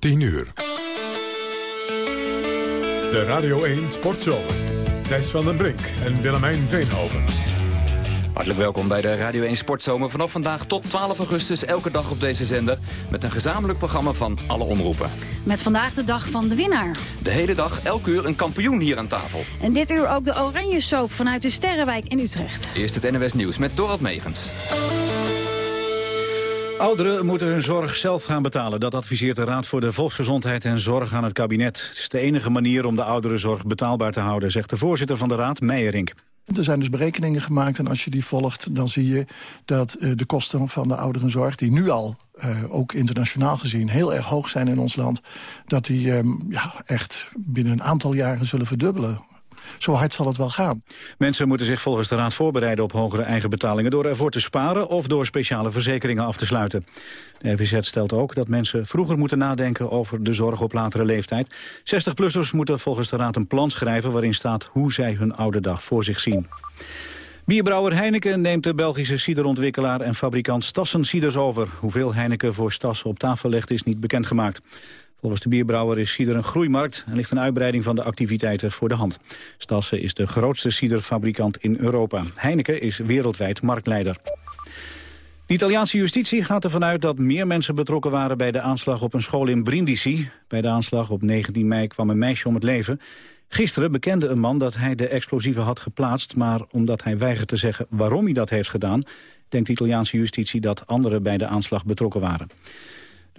10 uur. De Radio 1 Sportshow. Thijs van den Brink en Willemijn Veenhoven. Hartelijk welkom bij de Radio 1 Sportzomer. Vanaf vandaag tot 12 augustus elke dag op deze zender... met een gezamenlijk programma van alle omroepen. Met vandaag de dag van de winnaar. De hele dag, elk uur een kampioen hier aan tafel. En dit uur ook de Oranje Soap vanuit de Sterrenwijk in Utrecht. Eerst het NWS Nieuws met Dorald Megens. Ouderen moeten hun zorg zelf gaan betalen. Dat adviseert de Raad voor de Volksgezondheid en Zorg aan het kabinet. Het is de enige manier om de ouderenzorg betaalbaar te houden... zegt de voorzitter van de Raad, Meijerink. Er zijn dus berekeningen gemaakt en als je die volgt... dan zie je dat uh, de kosten van de ouderenzorg... die nu al, uh, ook internationaal gezien, heel erg hoog zijn in ons land... dat die um, ja, echt binnen een aantal jaren zullen verdubbelen. Zo hard zal het wel gaan. Mensen moeten zich volgens de Raad voorbereiden op hogere eigenbetalingen... door ervoor te sparen of door speciale verzekeringen af te sluiten. De RVZ stelt ook dat mensen vroeger moeten nadenken over de zorg op latere leeftijd. 60-plussers moeten volgens de Raad een plan schrijven... waarin staat hoe zij hun oude dag voor zich zien. Bierbrouwer Heineken neemt de Belgische ciderontwikkelaar en fabrikant Stassen Ciders over. Hoeveel Heineken voor Stassen op tafel legt is niet bekendgemaakt. Volgens de bierbrouwer is cider een groeimarkt en ligt een uitbreiding van de activiteiten voor de hand. Stassen is de grootste ciderfabrikant in Europa. Heineken is wereldwijd marktleider. De Italiaanse justitie gaat ervan uit dat meer mensen betrokken waren bij de aanslag op een school in Brindisi. Bij de aanslag op 19 mei kwam een meisje om het leven. Gisteren bekende een man dat hij de explosieven had geplaatst... maar omdat hij weigert te zeggen waarom hij dat heeft gedaan... denkt de Italiaanse justitie dat anderen bij de aanslag betrokken waren.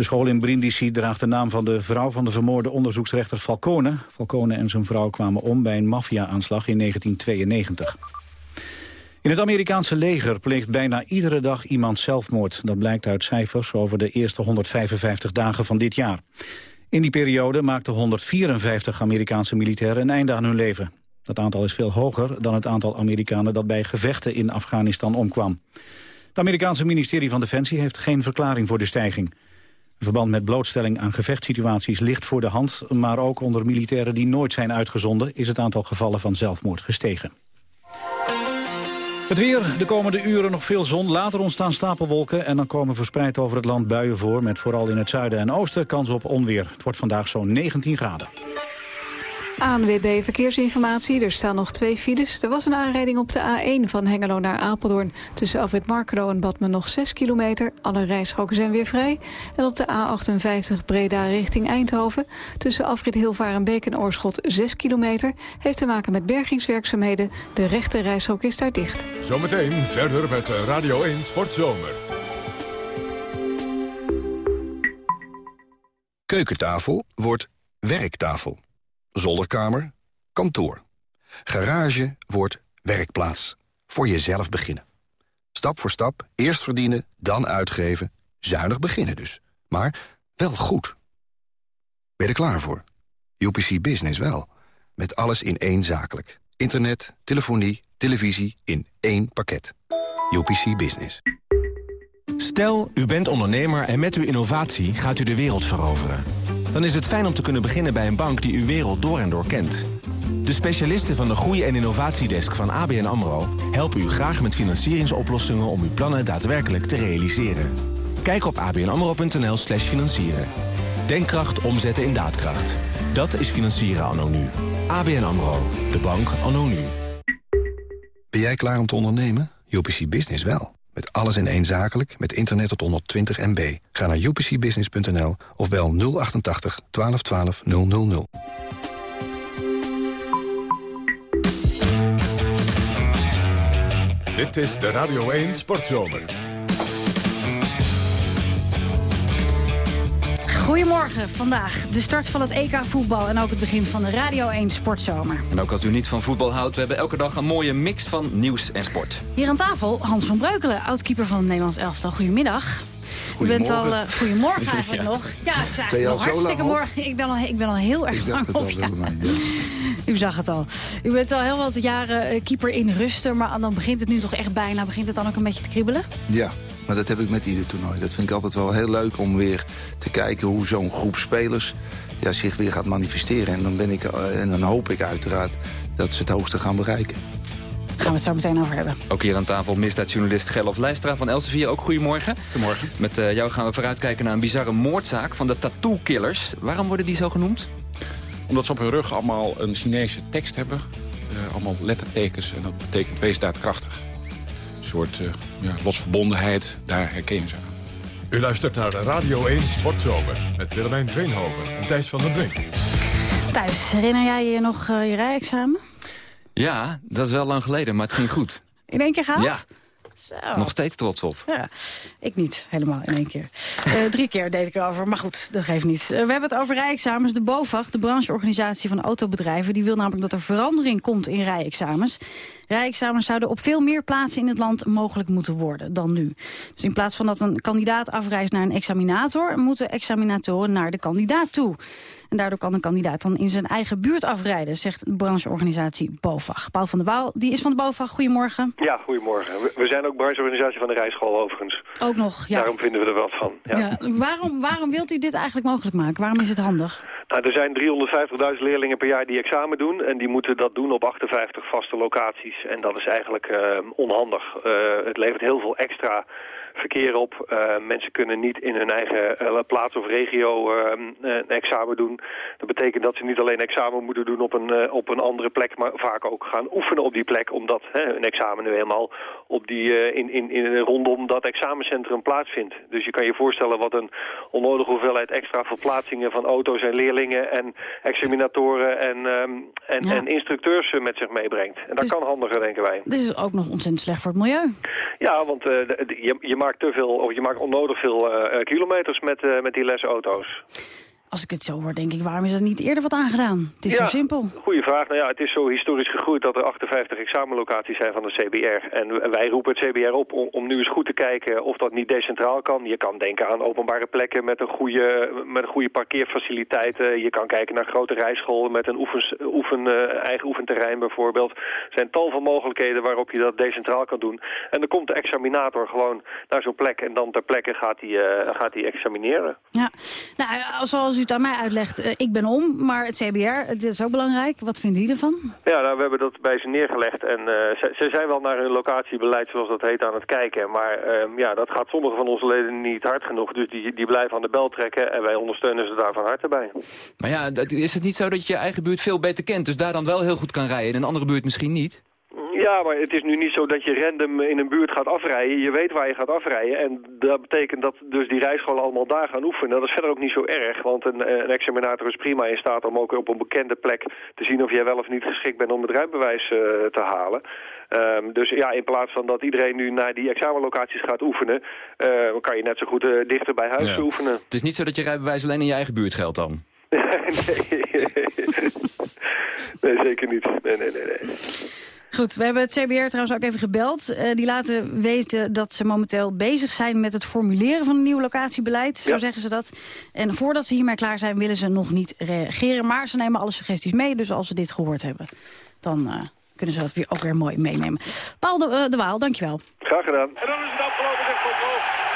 De school in Brindisi draagt de naam van de vrouw van de vermoorde onderzoeksrechter Falcone. Falcone en zijn vrouw kwamen om bij een maffia-aanslag in 1992. In het Amerikaanse leger pleegt bijna iedere dag iemand zelfmoord. Dat blijkt uit cijfers over de eerste 155 dagen van dit jaar. In die periode maakten 154 Amerikaanse militairen een einde aan hun leven. Dat aantal is veel hoger dan het aantal Amerikanen dat bij gevechten in Afghanistan omkwam. Het Amerikaanse ministerie van Defensie heeft geen verklaring voor de stijging. Verband met blootstelling aan gevechtssituaties ligt voor de hand... maar ook onder militairen die nooit zijn uitgezonden... is het aantal gevallen van zelfmoord gestegen. Het weer, de komende uren nog veel zon. Later ontstaan stapelwolken en dan komen verspreid over het land buien voor... met vooral in het zuiden en oosten kans op onweer. Het wordt vandaag zo'n 19 graden. ANWB Verkeersinformatie. Er staan nog twee files. Er was een aanrijding op de A1 van Hengelo naar Apeldoorn. Tussen Afrit Markelo en Badmen nog 6 kilometer. Alle rijstroken zijn weer vrij. En op de A58 Breda richting Eindhoven. Tussen Afrit Hilvarenbeek en Oorschot 6 kilometer. Heeft te maken met bergingswerkzaamheden. De rechte rijstrook is daar dicht. Zometeen verder met Radio 1 Sportzomer. Keukentafel wordt werktafel. Zolderkamer, kantoor. Garage wordt werkplaats. Voor jezelf beginnen. Stap voor stap, eerst verdienen, dan uitgeven. Zuinig beginnen dus. Maar wel goed. Ben je er klaar voor? UPC Business wel. Met alles in één zakelijk. Internet, telefonie, televisie in één pakket. UPC Business. Stel, u bent ondernemer en met uw innovatie gaat u de wereld veroveren dan is het fijn om te kunnen beginnen bij een bank die uw wereld door en door kent. De specialisten van de Groei- en Innovatiedesk van ABN AMRO... helpen u graag met financieringsoplossingen om uw plannen daadwerkelijk te realiseren. Kijk op abnamro.nl slash financieren. Denkkracht omzetten in daadkracht. Dat is financieren anno nu. ABN AMRO, de bank anno nu. Ben jij klaar om te ondernemen? UPC Business wel. Met alles in één zakelijk, met internet tot 120 MB. Ga naar upcbusiness.nl of bel 088 1212 000. Dit is de Radio 1 Sportzomer. Goedemorgen, vandaag de start van het EK voetbal en ook het begin van de Radio 1 Sportzomer. En ook als u niet van voetbal houdt, we hebben elke dag een mooie mix van nieuws en sport. Hier aan tafel Hans van Breukelen, oudkeeper van het Nederlands elftal. Goedemiddag. U bent al, uh, goedemorgen eigenlijk nog. Ja, het is eigenlijk nog hartstikke morgen. Ik ben, al, ik ben al heel erg lang op. Ja. U zag het al. U bent al heel wat jaren uh, keeper in rusten, maar dan begint het nu toch echt bijna. Begint het dan ook een beetje te kriebelen? Ja, maar dat heb ik met ieder toernooi. Dat vind ik altijd wel heel leuk om weer te kijken hoe zo'n groep spelers ja, zich weer gaat manifesteren. En dan, ben ik, uh, en dan hoop ik uiteraard dat ze het hoogste gaan bereiken. gaan we het zo meteen over hebben. Ook hier aan tafel misdaadjournalist Gerlof Leistra van Elsevier. Ook goedemorgen. Goedemorgen. Met uh, jou gaan we vooruitkijken naar een bizarre moordzaak van de tattoo-killers. Waarom worden die zo genoemd? Omdat ze op hun rug allemaal een Chinese tekst hebben. Uh, allemaal lettertekens en dat betekent wees daadkrachtig. Een soort uh, ja, lotsverbondenheid, daar herken je ze aan. U luistert naar de Radio 1 Sportzomer met Willemijn Veenhoven en Thijs van den Brink. Thijs, herinner jij je nog uh, je rijexamen? Ja, dat is wel lang geleden, maar het ging goed. In één keer gehaald? Ja. Zo. Nog steeds trots op. Ja, ik niet. Helemaal in één keer. uh, drie keer deed ik erover, maar goed, dat geeft niet. Uh, we hebben het over rijexamens. De BOVAG, de brancheorganisatie van autobedrijven... die wil namelijk dat er verandering komt in rijexamens. Rijexamens zouden op veel meer plaatsen in het land mogelijk moeten worden dan nu. Dus in plaats van dat een kandidaat afreist naar een examinator... moeten examinatoren naar de kandidaat toe. En daardoor kan een kandidaat dan in zijn eigen buurt afrijden, zegt de brancheorganisatie BOVAG. Paul van der Waal, die is van de BOVAG. Goedemorgen. Ja, goedemorgen. We zijn ook brancheorganisatie van de rijschool overigens. Ook nog, ja. Daarom vinden we er wat van. Ja. ja. Waarom, waarom wilt u dit eigenlijk mogelijk maken? Waarom is het handig? Nou, er zijn 350.000 leerlingen per jaar die examen doen. En die moeten dat doen op 58 vaste locaties. En dat is eigenlijk uh, onhandig. Uh, het levert heel veel extra verkeer op. Uh, mensen kunnen niet in hun eigen uh, plaats of regio een examen doen. Dat betekent dat ze niet alleen examen moeten doen op een, op een andere plek... maar vaak ook gaan oefenen op die plek... omdat hè, een examen nu helemaal op die, in, in, in, rondom dat examencentrum plaatsvindt. Dus je kan je voorstellen wat een onnodige hoeveelheid extra verplaatsingen... van auto's en leerlingen en examinatoren en, um, en, ja. en instructeurs met zich meebrengt. En dat dus, kan handiger, denken wij. Dit is ook nog ontzettend slecht voor het milieu. Ja, want je, je maakt te veel, of je maakt onnodig veel uh, kilometers met, uh, met die lesauto's. Als ik het zo hoor, denk ik, waarom is er niet eerder wat aangedaan? Het is ja, zo simpel. Goeie vraag. Nou ja, het is zo historisch gegroeid dat er 58 examenlocaties zijn van de CBR. En wij roepen het CBR op om, om nu eens goed te kijken of dat niet decentraal kan. Je kan denken aan openbare plekken met een goede, met een goede parkeerfaciliteiten. Je kan kijken naar grote rijscholen met een oefens, oefen, uh, eigen oefenterrein bijvoorbeeld. Er zijn tal van mogelijkheden waarop je dat decentraal kan doen. En dan komt de examinator gewoon naar zo'n plek en dan ter plekke gaat hij uh, gaat hij examineren. Ja, nou, zoals u het aan mij uitlegt, uh, ik ben om, maar het CBR, dit is ook belangrijk. Wat vinden die ervan? Ja, nou, we hebben dat bij ze neergelegd en uh, ze, ze, zijn wel naar hun locatiebeleid, zoals dat heet, aan het kijken. Maar uh, ja, dat gaat sommige van onze leden niet hard genoeg, dus die, die blijven aan de bel trekken en wij ondersteunen ze daar van harte bij. Maar ja, is het niet zo dat je je eigen buurt veel beter kent, dus daar dan wel heel goed kan rijden en een andere buurt misschien niet? Ja, maar het is nu niet zo dat je random in een buurt gaat afrijden. Je weet waar je gaat afrijden. En dat betekent dat dus die rijscholen allemaal daar gaan oefenen. Dat is verder ook niet zo erg. Want een, een examinator is prima in staat om ook op een bekende plek te zien of jij wel of niet geschikt bent om het rijbewijs uh, te halen. Um, dus ja, in plaats van dat iedereen nu naar die examenlocaties gaat oefenen... Uh, kan je net zo goed uh, dichter bij huis ja. oefenen. Het is niet zo dat je rijbewijs alleen in je eigen buurt geldt dan? nee. nee, zeker niet. Nee, nee, nee, nee. Goed, we hebben het CBR trouwens ook even gebeld. Uh, die laten weten dat ze momenteel bezig zijn met het formuleren van een nieuw locatiebeleid. Zo ja. zeggen ze dat. En voordat ze hiermee klaar zijn willen ze nog niet reageren. Maar ze nemen alle suggesties mee. Dus als ze dit gehoord hebben, dan uh, kunnen ze dat weer, ook weer mooi meenemen. Paul de, uh, de Waal, dankjewel. Graag gedaan. En dan is het afgelopen zeg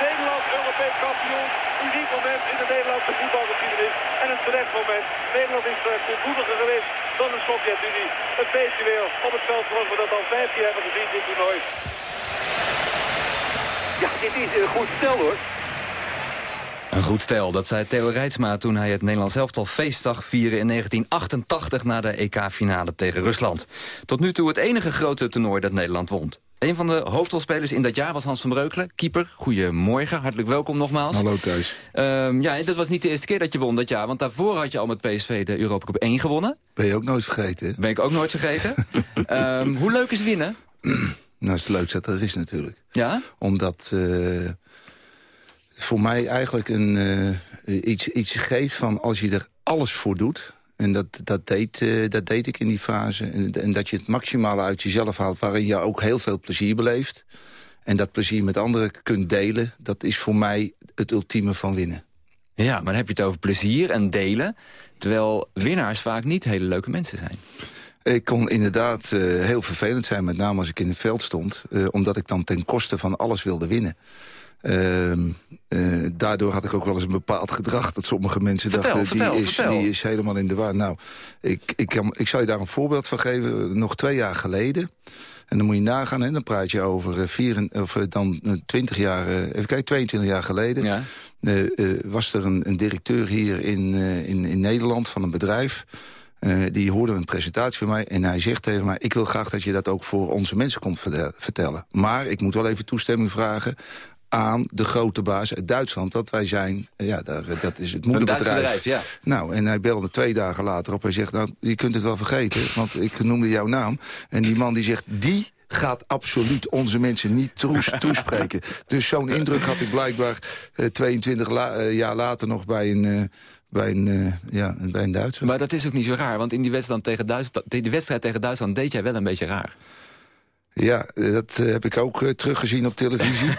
Nederland Europees kampioen. Uniek moment in de Nederlandse voetbalgeschiedenis. En een terecht moment. Nederland is uh, geweest dan de Sovjet-Unie. Het beestje weer op het veld zoals we dat al vijf keer hebben gezien dit toernooi. Ja, dit is een goed stel hoor. Een goed stel, dat zei Theo Rijtsma toen hij het Nederlands elftal feestdag vieren in 1988 na de EK-finale tegen Rusland. Tot nu toe het enige grote toernooi dat Nederland won. Een van de hoofdrolspelers in dat jaar was Hans van Breukelen, keeper. Goedemorgen, hartelijk welkom nogmaals. Hallo Thijs. Um, ja, dat was niet de eerste keer dat je won dat jaar, want daarvoor had je al met PSV de Europa Cup 1 gewonnen. Ben je ook nooit vergeten? Ben ik ook nooit vergeten. um, hoe leuk is winnen? nou, het leukste dat er is natuurlijk. Ja? Omdat uh, voor mij eigenlijk een, uh, iets, iets geeft van als je er alles voor doet... En dat, dat, deed, uh, dat deed ik in die fase. En, en, dat je het maximale uit jezelf haalt... waarin je ook heel veel plezier beleeft. En dat plezier met anderen kunt delen... dat is voor mij het ultieme van winnen. Ja, maar dan heb je het over plezier en delen... terwijl winnaars vaak niet hele leuke mensen zijn. Ik kon inderdaad uh, heel vervelend zijn, met name als ik in het veld stond. Uh, omdat ik dan ten koste van alles wilde winnen. Uh, uh, daardoor had ik ook wel eens een bepaald gedrag... dat sommige mensen vertel, dachten, vertel, die, is, vertel. die is helemaal in de war. Nou, ik, ik, kan, ik zal je daar een voorbeeld van geven. Nog twee jaar geleden En dan moet je nagaan, en dan praat je over, vier, of, dan 20 jaar, even kijken, 22 jaar geleden... Ja. was er een, een, directeur hier in, in, in Nederland van een bedrijf... die hoorde een presentatie van mij en hij zegt tegen mij... ik wil graag dat je dat ook voor onze mensen komt vertellen. Maar ik moet wel even toestemming vragen aan de grote baas uit Duitsland. Dat wij zijn, ja, daar, dat is het moederbedrijf. Bedrijf, ja. Nou, en hij belde twee dagen later op. Hij zegt, nou, je kunt het wel vergeten, want ik noemde jouw naam. En die man die zegt, die gaat absoluut onze mensen niet toespreken. dus zo'n indruk had ik blijkbaar 22 eh, jaar later nog bij een... Uh, bij een, ja, bij een Duitser. Maar dat is ook niet zo raar, want in die wedstrijd tegen Duitsland, die wedstrijd tegen Duitsland deed jij wel een beetje raar. Ja, dat eh, heb ik ook uh, teruggezien op televisie.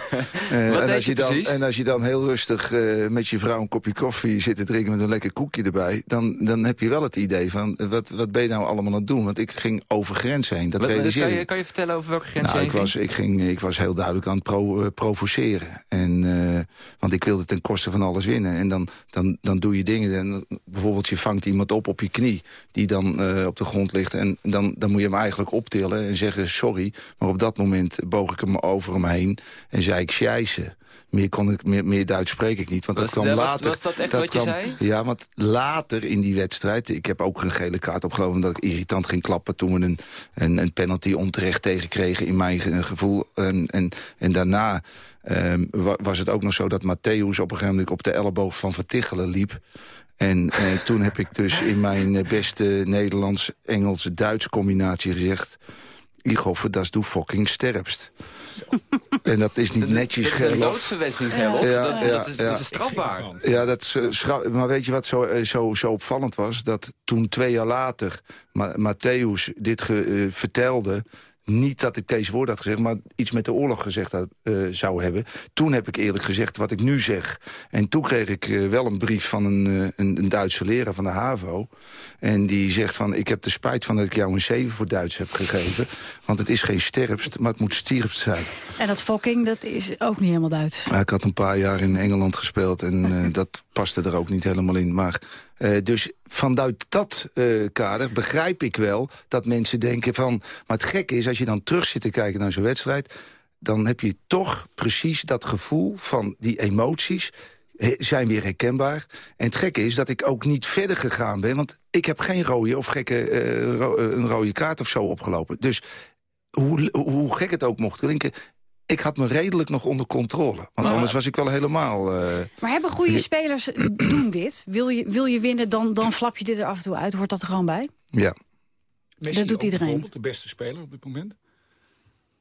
uh, en, als je, dan, en als je dan heel rustig met je vrouw een kopje koffie zit te drinken... met een lekker koekje erbij, dan, dan heb je wel het idee van... wat, wat ben je nou allemaal aan het doen? Want ik ging over grenzen heen, dat wat, kan, je, kan je vertellen over welke grens nou, ik was, ik, ging, ik was heel duidelijk aan het pro, provoceren. En, want ik wilde ten koste van alles winnen. En dan, dan, dan doe je dingen, en, bijvoorbeeld je vangt iemand op op je knie... die dan op de grond ligt en dan, dan moet je hem eigenlijk optillen en zeggen... sorry, maar op dat moment boog ik hem over hem heen en zei ik scheisse. Meer, kon ik, meer, meer Duits spreek ik niet. Want was, dat kwam was, later, was dat echt wat je zei? Ja, want later in die wedstrijd... ik heb ook een gele kaart opgelopen omdat ik irritant ging klappen... toen we een, een, een penalty onterecht tegenkregen in mijn gevoel. En, en, en daarna um, was het ook nog zo dat Matthäus op een gegeven moment... op de elleboog van Vertichelen liep. En eh, toen heb ik dus in mijn beste Nederlands-Engelse-Duits combinatie gezegd... Ik hoffe dat du fucking sterfst. en dat is niet netjes, Dat is een doodsverwensing, Gerlof. Ja, dat, ja, dat, is, dat is strafbaar. Ja, dat is, uh, maar weet je wat zo, uh, zo, zo opvallend was? Dat toen twee jaar later Ma Matthäus dit ge, uh, vertelde niet dat ik deze woorden had gezegd, maar iets met de oorlog gezegd had, uh, zou hebben. Toen heb ik eerlijk gezegd wat ik nu zeg. En toen kreeg ik uh, wel een brief van een, uh, een, een, Duitse leraar van de HAVO. En die zegt van, ik heb de spijt van dat ik jou een 7 voor Duits heb gegeven. Want het is geen sterpst, maar het moet stierpst zijn. En dat fucking, dat is ook niet helemaal Duits. Ik had een paar jaar in Engeland gespeeld en dat paste er ook niet helemaal in. Maar uh, dus vanuit dat uh, kader begrijp ik wel dat mensen denken van... maar het gekke is, als je dan terug zit te kijken naar zo'n wedstrijd... dan heb je toch precies dat gevoel van die emoties zijn weer herkenbaar. En het gekke is dat ik ook niet verder gegaan ben... want ik heb geen rode of gekke ro een rode kaart of zo opgelopen. Dus hoe, hoe gek het ook mocht klinken ik had me redelijk nog onder controle. Want anders was ik wel helemaal... Uh... Maar hebben goede spelers eh, doen dit? Wil je, wil je winnen, dan, dan flap je dit er af en toe uit. Hoort dat er gewoon bij? Ja. Messi dat doet iedereen. de beste speler op dit moment?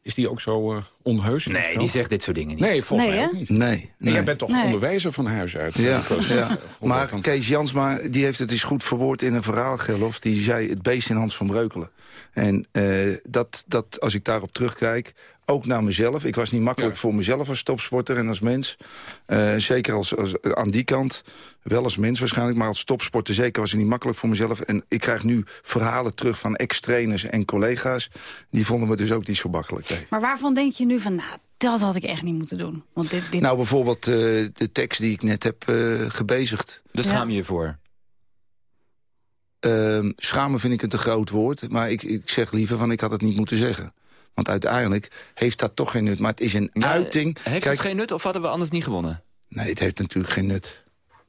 Is die ook zo uh, onheus? Nee, die zegt dit soort dingen niet. Nee, volgens nee, mij ook niet. Nee. nee. jij bent toch nee. onderwijzer van huis uit? Ja, ja. maar Kees Jansma die heeft het eens goed verwoord in een verhaal, Gelof. Die zei het beest in Hans van Breukelen. En uh, dat, dat, als ik daarop terugkijk ook naar mezelf. Ik was niet makkelijk voor mezelf als topsporter en als mens. Uh, zeker als, als, aan die kant. Wel als mens waarschijnlijk, maar als topsporter zeker was het niet makkelijk voor mezelf. En ik krijg nu verhalen terug van ex-trainers en collega's. Die vonden me dus ook niet zo makkelijk. Maar waarvan denk je nu van, nou, dat had ik echt niet moeten doen? Want dit, dit... Nou, bijvoorbeeld uh, de tekst die ik net heb uh, gebezigd. Daar schaam je je voor? Uh, schamen vind ik een te groot woord. Maar ik, ik zeg liever van, ik had het niet moeten zeggen. Want uiteindelijk heeft dat toch geen nut. Maar het is een uiting... Heeft Kijk, het geen nut of hadden we anders niet gewonnen? Nee, het heeft natuurlijk geen nut.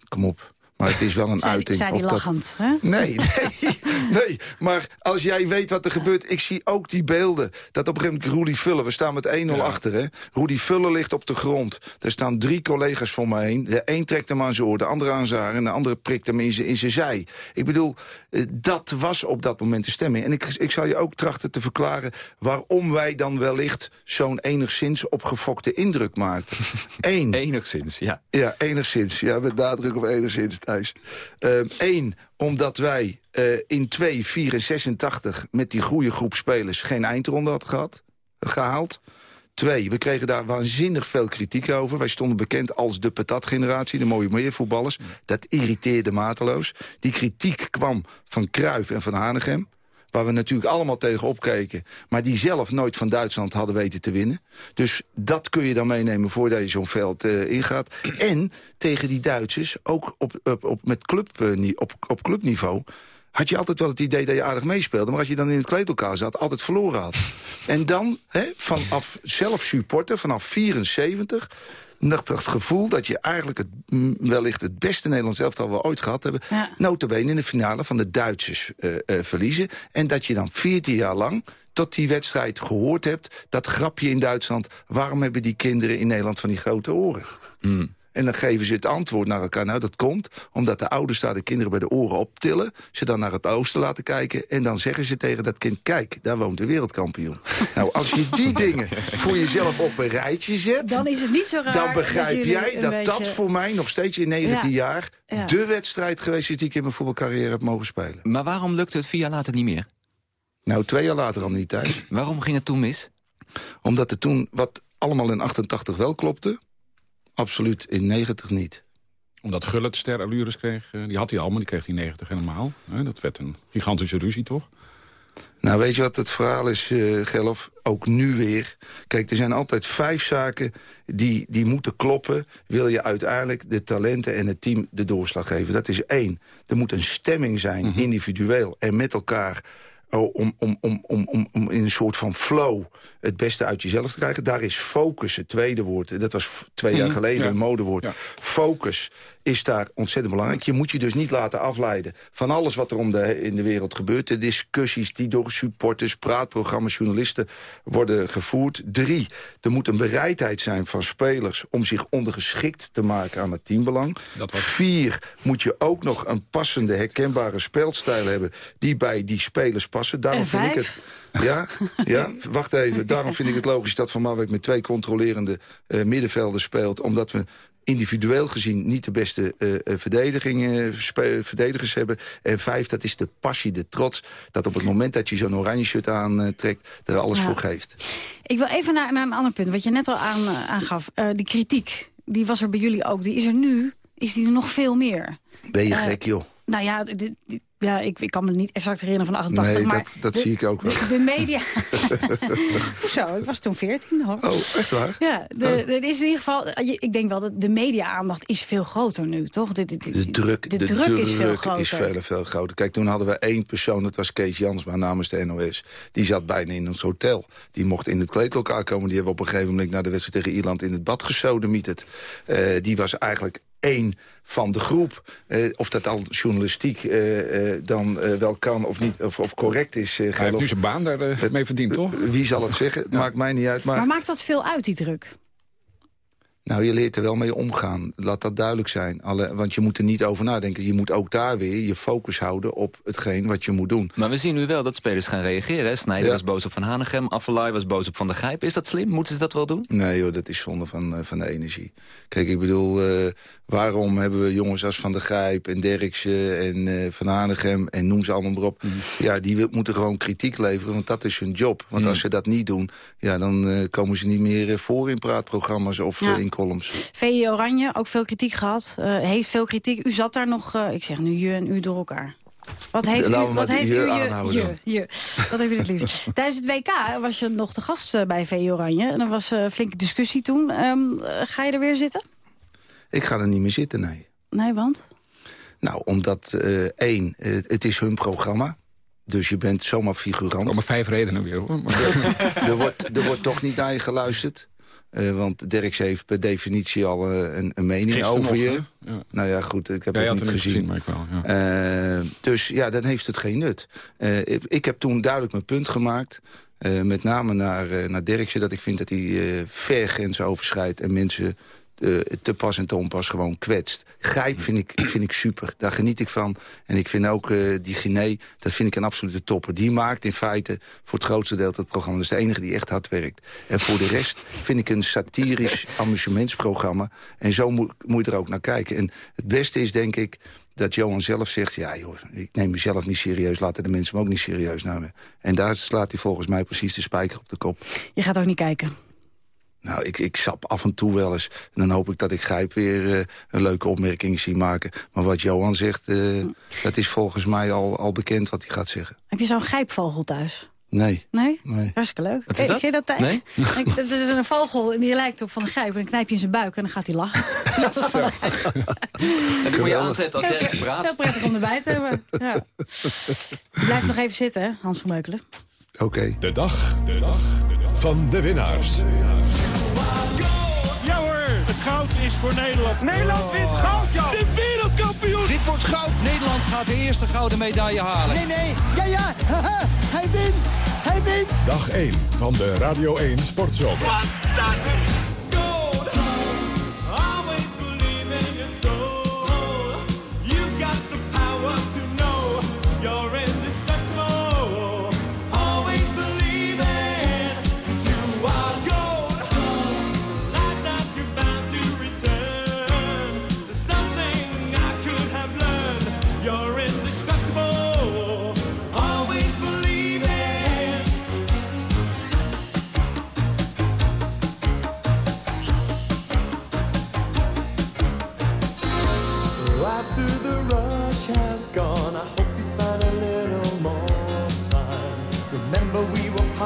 Kom op. Maar het is wel een uiting. Zijn die lachend, hè? Nee, nee, nee. Maar als jij weet wat er gebeurt... Ik zie ook die beelden. Dat op een gegeven moment Rudy Vullen... We staan met 1-0 achter, hè. Rudy Vullen ligt op de grond. Er staan drie collega's voor mij heen. De een trekt hem aan zijn oor, de andere aan zijn haar... en de andere prikt hem in zijn, in zijn zij. Ik bedoel, eh, dat was op dat moment de stemming. En ik, ik zal je ook trachten te verklaren... waarom wij dan wellicht zo'n enigszins opgefokte indruk maakten. Eén. enigszins, ja. Ja, enigszins. Ja, met nadruk op enigszins. Eén, ehm, omdat wij uh, in 2, 4 en 86 met die goede groep spelers geen eindronde hadden gehad, gehaald. Twee, we kregen daar waanzinnig veel kritiek over. Wij stonden bekend als de patatgeneratie, de mooie meervoetballers. Dat irriteerde mateloos. Die kritiek kwam van Kruijf en van Hanegem waar we natuurlijk allemaal tegen opkeken... maar die zelf nooit van Duitsland hadden weten te winnen. Dus dat kun je dan meenemen voordat je zo'n veld uh, ingaat. En tegen die Duitsers, ook op, op, op met club, uh, op, op clubniveau had je altijd wel het idee dat je aardig meespeelde. Maar als je dan in het kleedlokaal zat, altijd verloren had. en dan, hè, vanaf zelf supporter, vanaf 74 het gevoel dat je eigenlijk het, wellicht het beste Nederlands elftal we ooit gehad hebben... Ja. notabene in de finale van de Duitsers uh, uh, verliezen. En dat je dan 14 jaar lang tot die wedstrijd gehoord hebt... dat grapje in Duitsland, waarom hebben die kinderen in Nederland van die grote oren? Mm. En dan geven ze het antwoord naar elkaar. Nou, dat komt omdat de ouders daar de kinderen bij de oren optillen. Ze dan naar het oosten laten kijken. En dan zeggen ze tegen dat kind, kijk, daar woont de wereldkampioen. nou, als je die dingen voor jezelf op een rijtje zet... Dan is het niet zo raar Dan begrijp jij dat dat voor mij nog steeds in 19 jaar... de wedstrijd geweest is die ik in mijn voetbalcarrière heb mogen spelen. Maar waarom lukte het vier jaar later niet meer? Nou, twee jaar later al niet thuis. Waarom ging het toen mis? Omdat er toen wat allemaal in 88 wel klopte... Absoluut, in 90 niet. Omdat Gullit sterallures kreeg, eh, die had hij allemaal, die kreeg hij 90 helemaal. Dat werd een gigantische ruzie, toch? Nou, weet je wat het verhaal is, uh, Gelf? Ook nu weer. Kijk, er zijn altijd vijf zaken die, die moeten kloppen... wil je uiteindelijk de talenten en het team de doorslag geven. Dat is één. Er moet een stemming zijn, mhm. individueel en met elkaar om, om, om, om, om in een soort van flow het beste uit jezelf te krijgen. Daar is focus het tweede woord. Dat was twee jaar geleden een modewoord. Focus is daar ontzettend belangrijk. Je moet je dus niet laten afleiden van alles wat er om de, in de wereld gebeurt. De discussies die door supporters, praatprogramma's, journalisten worden gevoerd. Drie, er moet een bereidheid zijn van spelers om zich ondergeschikt te maken aan het teambelang. Dat was... Vier, moet je ook nog een passende, herkenbare speelstijl hebben die bij die spelers passen. Daarom vind ik het... Ja, ja, wacht even. Daarom vind ik het logisch dat Van Marwijk met twee controlerende uh, middenvelden speelt. Omdat we individueel gezien niet de beste uh, verdedigers hebben. En vijf, dat is de passie, de trots... dat op het moment dat je zo'n oranje shirt aantrekt... er alles voor geeft. Ik wil even naar, naar, een ander punt, wat je net al aan, aangaf. Uh, die kritiek, die was er bij jullie ook. Die is er nu, is die er nog veel meer. Ben je gek, joh? Nou ja, ja, ik, ik kan me niet exact herinneren van 88. Nee, maar dat, dat zie ik ook wel. De, de media... Hoezo? Ik was toen 14 hoor. Oh, echt waar? Ja, de, oh. er is in ieder geval... Ik denk wel dat de media-aandacht is veel groter nu, toch? De, de, druk, de, druk, is veel groter. is veel, veel groter. Kijk, toen hadden we één persoon, dat was Kees Jansma namens de NOS. Die zat bijna in ons hotel. Die mocht in het kleedlokaal komen. Die hebben op een gegeven moment na de wedstrijd tegen Ierland in het bad gesodemieterd. Uh, die was eigenlijk één van de groep. Uh, of dat al journalistiek uh, uh, dan wel kan of, niet, of, of correct is. Hij heeft nu zijn baan daar mee verdiend, toch? Wie zal het zeggen? Het maakt mij niet uit. Maar... maar maakt dat veel uit, die druk? Nou, je leert er wel mee omgaan. Laat dat duidelijk zijn. Alle, want je moet er niet over nadenken. Je moet ook daar weer je focus houden op hetgeen wat je moet doen. Maar we zien nu wel dat spelers gaan reageren. Snijder was boos op Van Hanegem, Affelay was boos op Van der Grijp. Is dat slim? Moeten ze dat wel doen? Nee joh, dat is zonde van, uh, van de energie. Kijk, ik bedoel, uh, waarom hebben we jongens als Van der Grijp en Derksen en uh, Van Hanegem en noem ze allemaal maar op. Mm. Ja, die moeten gewoon kritiek leveren, want dat is hun job. Want mm. als ze dat niet doen, ja, dan komen ze niet meer voor in praatprogramma's of in columns. VE Oranje, ook veel kritiek gehad. Uh, heeft veel kritiek. U zat daar nog, uh, ik zeg nu je en u door elkaar. Wat heeft u, wat heeft u je, je, je, Wat heeft u het liefst? Tijdens het WK was je nog de gast eh, bij VE Oranje. En er was een flinke discussie toen. Um, ga je er weer zitten? Ik ga er niet meer zitten, nee. Nee, want? Nou, omdat, uh, één, het is hun programma. Dus je bent zomaar figurant. Er maar vijf redenen weer, hoor. er, wordt, er wordt toch niet naar je geluisterd. Uh, want Derks heeft per definitie al uh, een, een, mening over je. Ja. Nou ja, goed, ik heb het niet gezien. gezien maar ik wel, ja. Uh, dus ja, dan heeft het geen nut. Ik, ik, heb toen duidelijk mijn punt gemaakt. met name naar, naar Derksen, dat ik vind dat hij ver grenzen overschrijdt... en mensen te pas en te onpas gewoon kwetst. Grijp vind ik, vind ik super, daar geniet ik van. En ik vind ook uh, die Guinea, dat vind ik een absolute topper. Die maakt in feite voor het grootste deel het programma. Dat is de enige die echt hard werkt. En voor de rest vind ik een satirisch amusementsprogramma. En zo moet, moet je er ook naar kijken. En het beste is denk ik dat Johan zelf zegt... ja joh, ik neem mezelf niet serieus, laten de mensen me ook niet serieus nemen. En daar slaat hij volgens mij precies de spijker op de kop. Je gaat ook niet kijken? Nou, ik, ik sap af en toe wel eens. En dan hoop ik dat ik Grijp weer uh, een leuke opmerking zie maken. Maar wat Johan zegt, uh, dat is volgens mij al, al bekend wat hij gaat zeggen. Heb je zo'n grijpvogel thuis? Nee. Nee? nee. Hartstikke leuk. Wat is dat? Ken je dat, Thijs? Nee? Het is een vogel en die lijkt op Van de Grijp. En dan knijp je in zijn buik en dan gaat hij lachen. Net als Van de Grijp. En die moet je aanzetten als praat. Heel prettig om erbij te hebben. Ja. Blijf nog even zitten, hè, Hans van Meukelen. Oké. De dag, de dag van de winnaars. Goud is voor Nederland. Nederland wint goud, joh. De wereldkampioen. Dit wordt goud. Nederland gaat de eerste gouden medaille halen. Nee, nee, ja, ja, haha, hij wint, hij wint. Dag 1 van de Radio 1 Sportzomer. Fantastisch.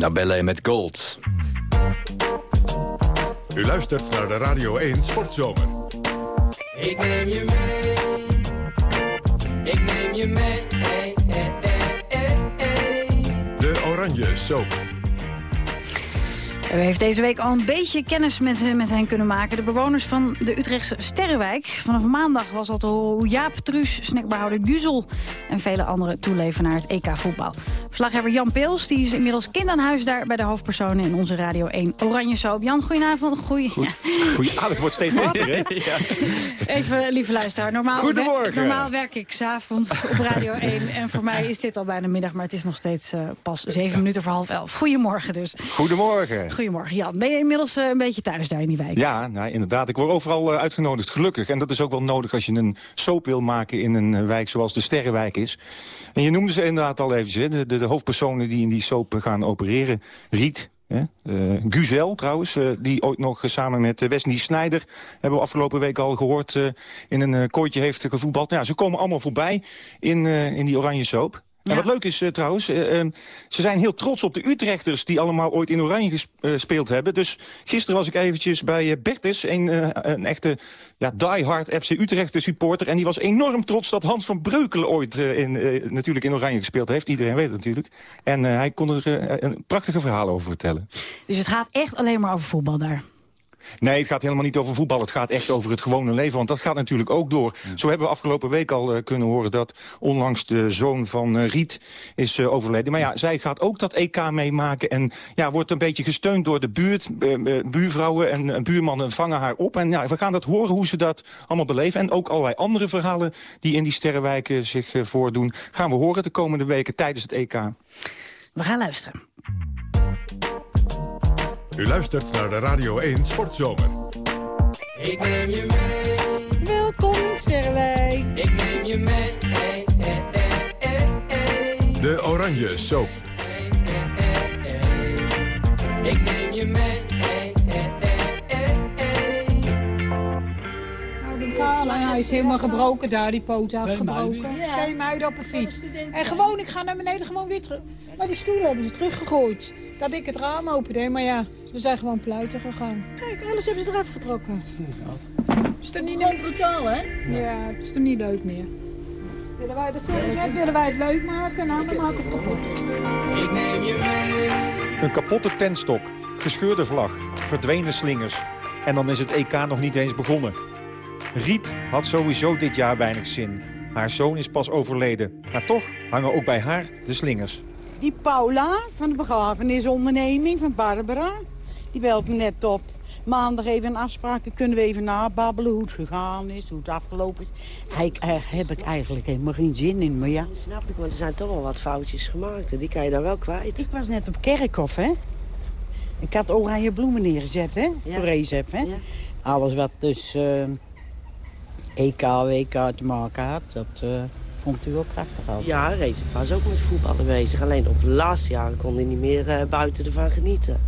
Nabelle met Gold. U luistert naar de Radio 1 Sportzomer. Ik neem je mee. Ik neem je mee. Hey, hey, hey, de Oranje Soap. U heeft deze week al een beetje kennis met, met hen kunnen maken. De bewoners van de Utrechtse Sterrenwijk. Vanaf maandag was al te horen Jaap Truus, snackbehouder Guzel... en vele anderen toeleven naar het EK-voetbal. Verslaggever Jan Peels die is inmiddels kind aan huis daar... bij de hoofdpersonen in onze Radio 1 Oranje Soap. Jan, goedenavond. Goeie, Goed. Goeie, ah, het wordt steeds hè? Ja. Even, lieve luisteraar. Normaal, normaal werk ik s'avonds op Radio 1. En voor mij is dit al bijna middag, maar het is nog steeds uh, pas zeven minuten voor half elf. Goedemorgen dus. Goedemorgen. Goedemorgen, Jan. Ben je inmiddels uh, een beetje thuis daar in die wijk? Ja, nou, inderdaad. Ik word overal uh, uitgenodigd, gelukkig. En dat is ook wel nodig als je een soap wil maken in een wijk zoals de Sterrenwijk is. En je noemde ze inderdaad al even, de, de, de hoofdpersonen die in die soap gaan opereren. Riet, uh, Guzel trouwens, uh, die ooit nog samen met Wesley Snijder... hebben we afgelopen week al gehoord... In een kooitje heeft gevoetbald. Nou, ja, ze komen allemaal voorbij in, in die oranje soap. En wat leuk is trouwens, ze zijn heel trots op de Utrechters... die allemaal ooit in Oranje gespeeld hebben. Dus gisteren was ik eventjes bij Bertus, een, een echte ja, diehard FC Utrecht supporter. En die was enorm trots dat Hans van Breukelen ooit in, natuurlijk in Oranje gespeeld heeft. Iedereen weet het natuurlijk. En hij kon er een prachtige verhaal over vertellen. Dus het gaat echt alleen maar over voetbal daar? Nee, het gaat helemaal niet over voetbal. Het gaat echt over het gewone leven. Want dat gaat natuurlijk ook door. Zo hebben we afgelopen week al uh, kunnen horen... dat onlangs de zoon van uh, Riet is uh, overleden. Maar ja, zij gaat ook dat EK meemaken. En ja, wordt een beetje gesteund door de buurt. buurvrouwen en buurmannen vangen haar op. En ja, we gaan dat horen hoe ze dat allemaal beleven. En ook allerlei andere verhalen die in die sterrenwijken zich voordoen... gaan we horen de komende weken tijdens het EK. We gaan luisteren. U luistert naar de Radio 1 Sportzomer. Ik neem je mee. Welkom in Sterrenwijk. Ik neem je mee. Hey, hey, hey, hey, De Oranje Soap. Ik neem hij is helemaal gebroken daar, die poot afgebroken. Twee meiden op een fiets. En gewoon, ik ga naar beneden gewoon weer terug. Maar die stoelen hebben ze teruggegooid. Dat ik het raam opende, maar ja, we zijn gewoon pluiten gegaan. Kijk, alles hebben ze eraf getrokken. Is er niet leuk? brutaal, hè? Ja, het is er niet leuk meer. Willen wij, dat net, willen wij het leuk maken, nou, dan maken we het kapot. Ik neem je mee. Een kapotte tentstok, gescheurde vlag, verdwenen slingers. En dan is het EK nog niet eens begonnen. Riet had sowieso dit jaar weinig zin. Haar zoon is pas overleden. Maar toch hangen ook bij haar de slingers. Die Paula van de begrafenisonderneming van Barbara... die belt me net op. Maandag even een afspraak. Kunnen we even nababbelen hoe het gegaan is, hoe het afgelopen is. Hij, daar eh, heb ik eigenlijk helemaal geen zin in, maar ja. snap ik, want er zijn toch wel wat foutjes gemaakt. En die kan je dan wel kwijt. Ik was net op Kerkhof, hè. Ik had oranje bloemen neergezet, hè, ja. voor Recep, hè. Ja. Alles wat dus... Uh, EK, WK te maken had. Dat uh, vond u wel prachtig altijd. Ja, Reza was ook met voetballen bezig. Alleen op de laatste jaren kon hij niet meer uh, buiten ervan genieten.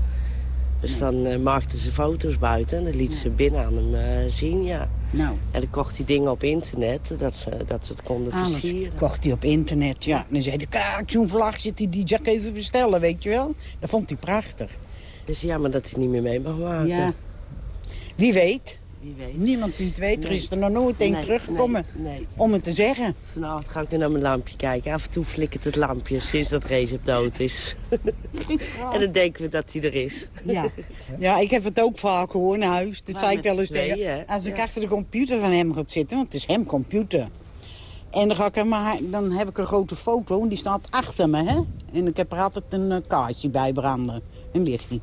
Dus dan uh, maakten ze foto's buiten en dan liet ze binnen aan hem zien, ja. Nou. En dan kocht hij dingen op internet, dat, ze, dat we het konden Alles versieren. kocht hij op internet, ja. En dan zei hij, kijk, zo'n vlag zit hij die Jack even bestellen, weet je wel. Dat vond hij prachtig. Dus jammer dat hij niet meer mee mag maken. Ja. Wie weet. Niemand die het weet. Er is er nog nooit één teruggekomen nee, om het te zeggen. Vanavond ga ik weer naar mijn lampje kijken. Af en toe flikkert het lampje sinds dat Recep dood is. en dan denken we dat hij er is. ja. ja, ik heb het ook vaak gehoord in huis. Dat zei ik wel eens tegen. Als ik achter de computer van hem ga zitten, want het is hem computer. En dan, ga ik maar, dan heb ik een grote foto en die staat achter me. Hè? En ik heb er altijd een uh, kaarsje bij branden. Een lichtje.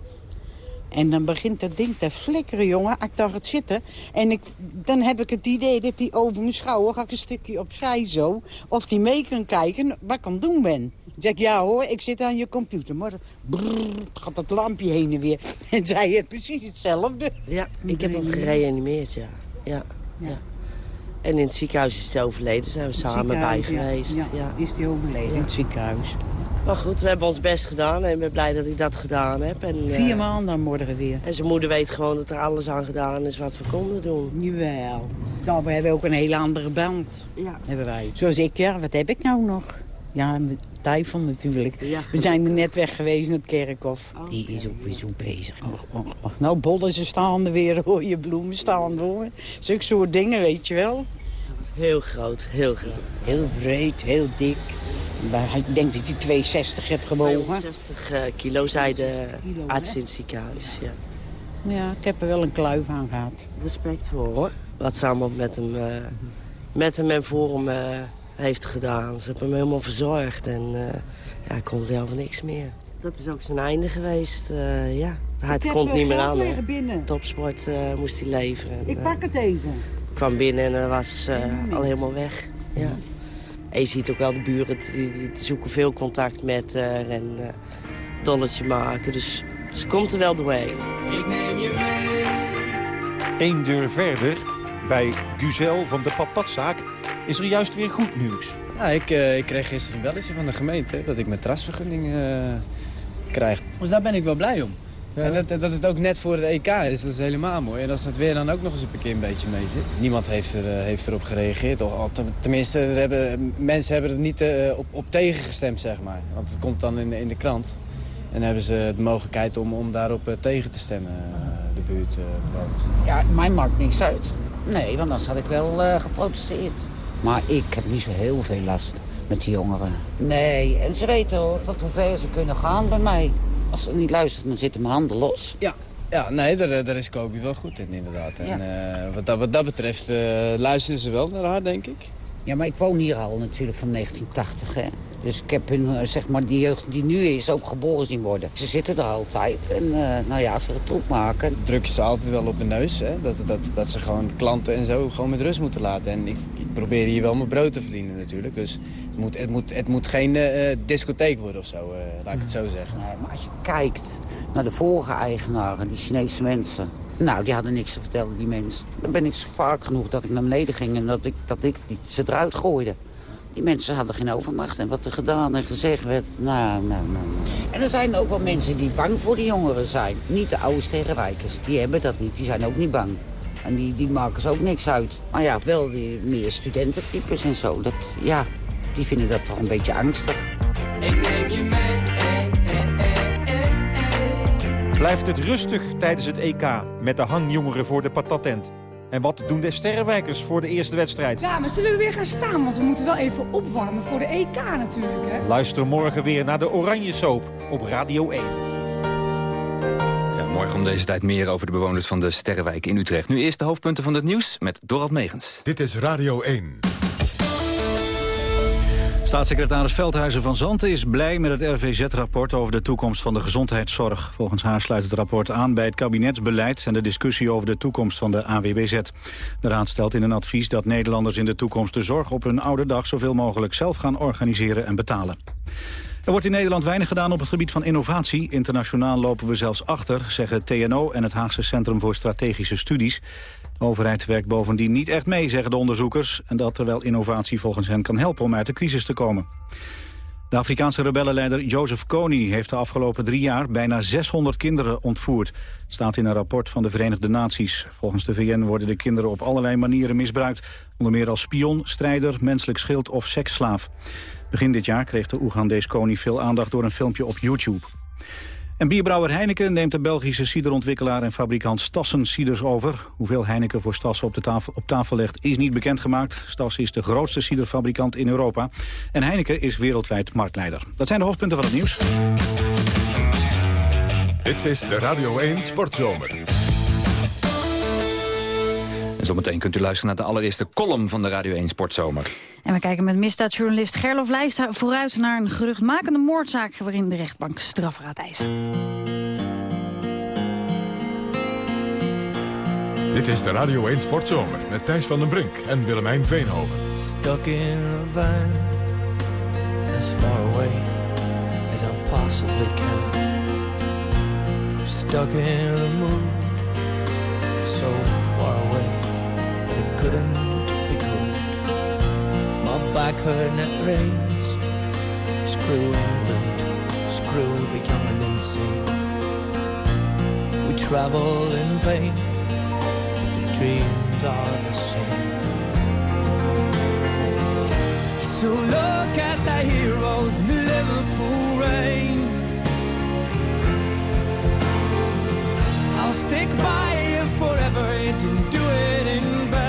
En dan begint dat ding te flikkeren, jongen. Ik dacht het zitten. En ik, dan heb ik het idee dat hij over mijn schouder... ga ik een stukje opzij zo. Of hij mee kan kijken wat ik aan het doen ben. Dan zeg ik, ja hoor, ik zit aan je computer. Maar brrr, gaat dat lampje heen en weer. En zij heeft precies hetzelfde. Ja, ik heb hem gereanimeerd, ja. ja. ja. En in het ziekenhuis is hij overleden. zijn we samen bij geweest. Ja, ja. is hij overleden in het ziekenhuis. Maar goed, we hebben ons best gedaan en ik ben blij dat ik dat gedaan heb. En, Vier uh, maanden morgen weer. En zijn moeder weet gewoon dat er alles aan gedaan is wat we konden doen. Jawel. Nou, we hebben ook een hele andere band. Ja. Hebben wij. Zoals ik, ja, wat heb ik nou nog? Ja, Typhon natuurlijk. Ja. We zijn er net weg geweest naar het kerkhof. Oh, Die is ook weer zo bezig. Oh, oh, nou, bollen ze staan er weer, hoor je bloemen staan hoor. Zulke soort dingen, weet je wel. Heel groot, heel groot. Heel breed, heel dik. Ik denk dat hij 62 hebt gewogen. 62 uh, kilo, zei de arts in het ziekenhuis. Ja. ja, ik heb er wel een kluif aan gehad. Respect voor hoor. Wat ze allemaal met hem, uh, met hem en voor hem uh, heeft gedaan. Ze hebben hem helemaal verzorgd en uh, ja, hij kon zelf niks meer. Dat is ook zijn einde geweest, ja. Het komt niet meer aan. Topsport moest hij leveren. Ik pak het even. Ik kwam binnen en hij was al helemaal weg. Ja. En je ziet ook wel de buren, die, die, zoeken veel contact met haar en uh, dolletje maken. Dus ze komt er wel doorheen. Ik neem je mee. Eén deur verder, bij Guzel van de patatzaak, is er juist weer goed nieuws. Ja, ik, uh, ik kreeg gisteren een belletje van de gemeente dat ik mijn trasvergunning uh, krijg. Dus daar ben ik wel blij om. En dat, dat het ook net voor de EK is, dat is helemaal mooi. En als dat weer dan ook nog eens een keer een beetje mee zit. Niemand heeft, er, uh, heeft erop gereageerd. Of, tenminste, hebben, mensen hebben er niet uh, op, op tegengestemd, zeg maar. Want het komt dan in, in de krant. En hebben ze de mogelijkheid om, om daarop uh, tegen te stemmen, de buurt. ja, mij maakt niks uit. Nee, want dan had ik wel geprotesteerd. Maar ik heb niet zo heel veel last met die jongeren. Nee, en ze weten hoor, tot hoe ver ze kunnen gaan bij mij. Als ze niet luisteren, dan zitten mijn handen los. Ja, ja nee, daar, daar is Kobe wel goed in inderdaad. En uh, wat, dat, wat dat betreft uh, luisteren ze wel naar haar, denk ik. Ja, maar ik woon hier al natuurlijk van 1980, hè. Dus ik heb hun, eh, zeg maar, die jeugd die nu is ook geboren zien worden. Ze zitten er altijd. En uh, nou ja, ze het troep maken... Druk ze altijd wel op de neus. Hè? Dat, dat, dat ze gewoon klanten en zo gewoon met rust moeten laten. En ik, ik probeer hier wel mijn brood te verdienen natuurlijk. Dus het moet, het moet, het moet geen uh, discotheek worden of zo, uh, laat ik het zo zeggen. Nee, maar als je kijkt naar de vorige eigenaren, die Chinese mensen... Nou, die hadden niks te vertellen, die mensen. Dan ben ik zo vaak genoeg dat ik naar beneden ging en dat ik, dat ik die, ze eruit gooide. Die mensen hadden geen overmacht. En wat er gedaan en gezegd werd, nou, nou, nou. En er zijn ook wel mensen die bang voor de jongeren zijn. Niet de oude sterrenwijkers. Die hebben dat niet. Die zijn ook niet bang. En die, die maken ze ook niks uit. Maar ja, wel die meer studententypes en zo. Dat, ja, die vinden dat toch een beetje angstig. Ik neem je mee. Blijft het rustig tijdens het EK met de hangjongeren voor de patattent? En wat doen de sterrenwijkers voor de eerste wedstrijd? Ja, maar zullen we weer gaan staan? Want we moeten wel even opwarmen voor de EK natuurlijk, hè? Luister morgen weer naar de Oranje Soap op Radio 1. Ja, morgen om deze tijd meer over de bewoners van de Sterrenwijk in Utrecht. Nu eerst de hoofdpunten van het nieuws met Dorald Megens. Dit is Radio 1. Staatssecretaris Veldhuizen van Zanten is blij met het RVZ-rapport over de toekomst van de gezondheidszorg. Volgens haar sluit het rapport aan bij het kabinetsbeleid en de discussie over de toekomst van de AWBZ. De raad stelt in een advies dat Nederlanders in de toekomst de zorg op hun oude dag zoveel mogelijk zelf gaan organiseren en betalen. Er wordt in Nederland weinig gedaan op het gebied van innovatie. Internationaal lopen we zelfs achter, zeggen TNO en het Haagse Centrum voor Strategische Studies. Overheid werkt bovendien niet echt mee, zeggen de onderzoekers... en dat terwijl innovatie volgens hen kan helpen om uit de crisis te komen. De Afrikaanse rebellenleider Joseph Kony heeft de afgelopen drie jaar bijna 600 kinderen ontvoerd. Staat in een rapport van de Verenigde Naties. Volgens de VN worden de kinderen op allerlei manieren misbruikt. Onder meer als spion, strijder, menselijk schild of seksslaaf. Begin dit jaar kreeg de Oegandees Kony veel aandacht door een filmpje op YouTube. En bierbrouwer Heineken neemt de Belgische ciderontwikkelaar en fabrikant Stassen ciders over. Hoeveel Heineken voor Stassen op, de tafel, op tafel legt is niet bekendgemaakt. Stassen is de grootste ciderfabrikant in Europa. En Heineken is wereldwijd marktleider. Dat zijn de hoofdpunten van het nieuws. Dit is de Radio 1 Sportzomer. En zometeen kunt u luisteren naar de allereerste column van de Radio 1 Sportzomer. En we kijken met misdaadjournalist Gerlof Leijsta vooruit naar een geruchtmakende moordzaak... waarin de rechtbank strafraad eist. Dit is de Radio 1 Sportzomer met Thijs van den Brink en Willemijn Veenhoven. Stuck in a van, as far away as I possibly can. Stuck in a mood, so far away couldn't be good. My back hurt and it rains. Screw England, screw the young and insane. We travel in vain, but the dreams are the same. So look at the heroes in the Liverpool rain. I'll stick by you forever and do it in vain.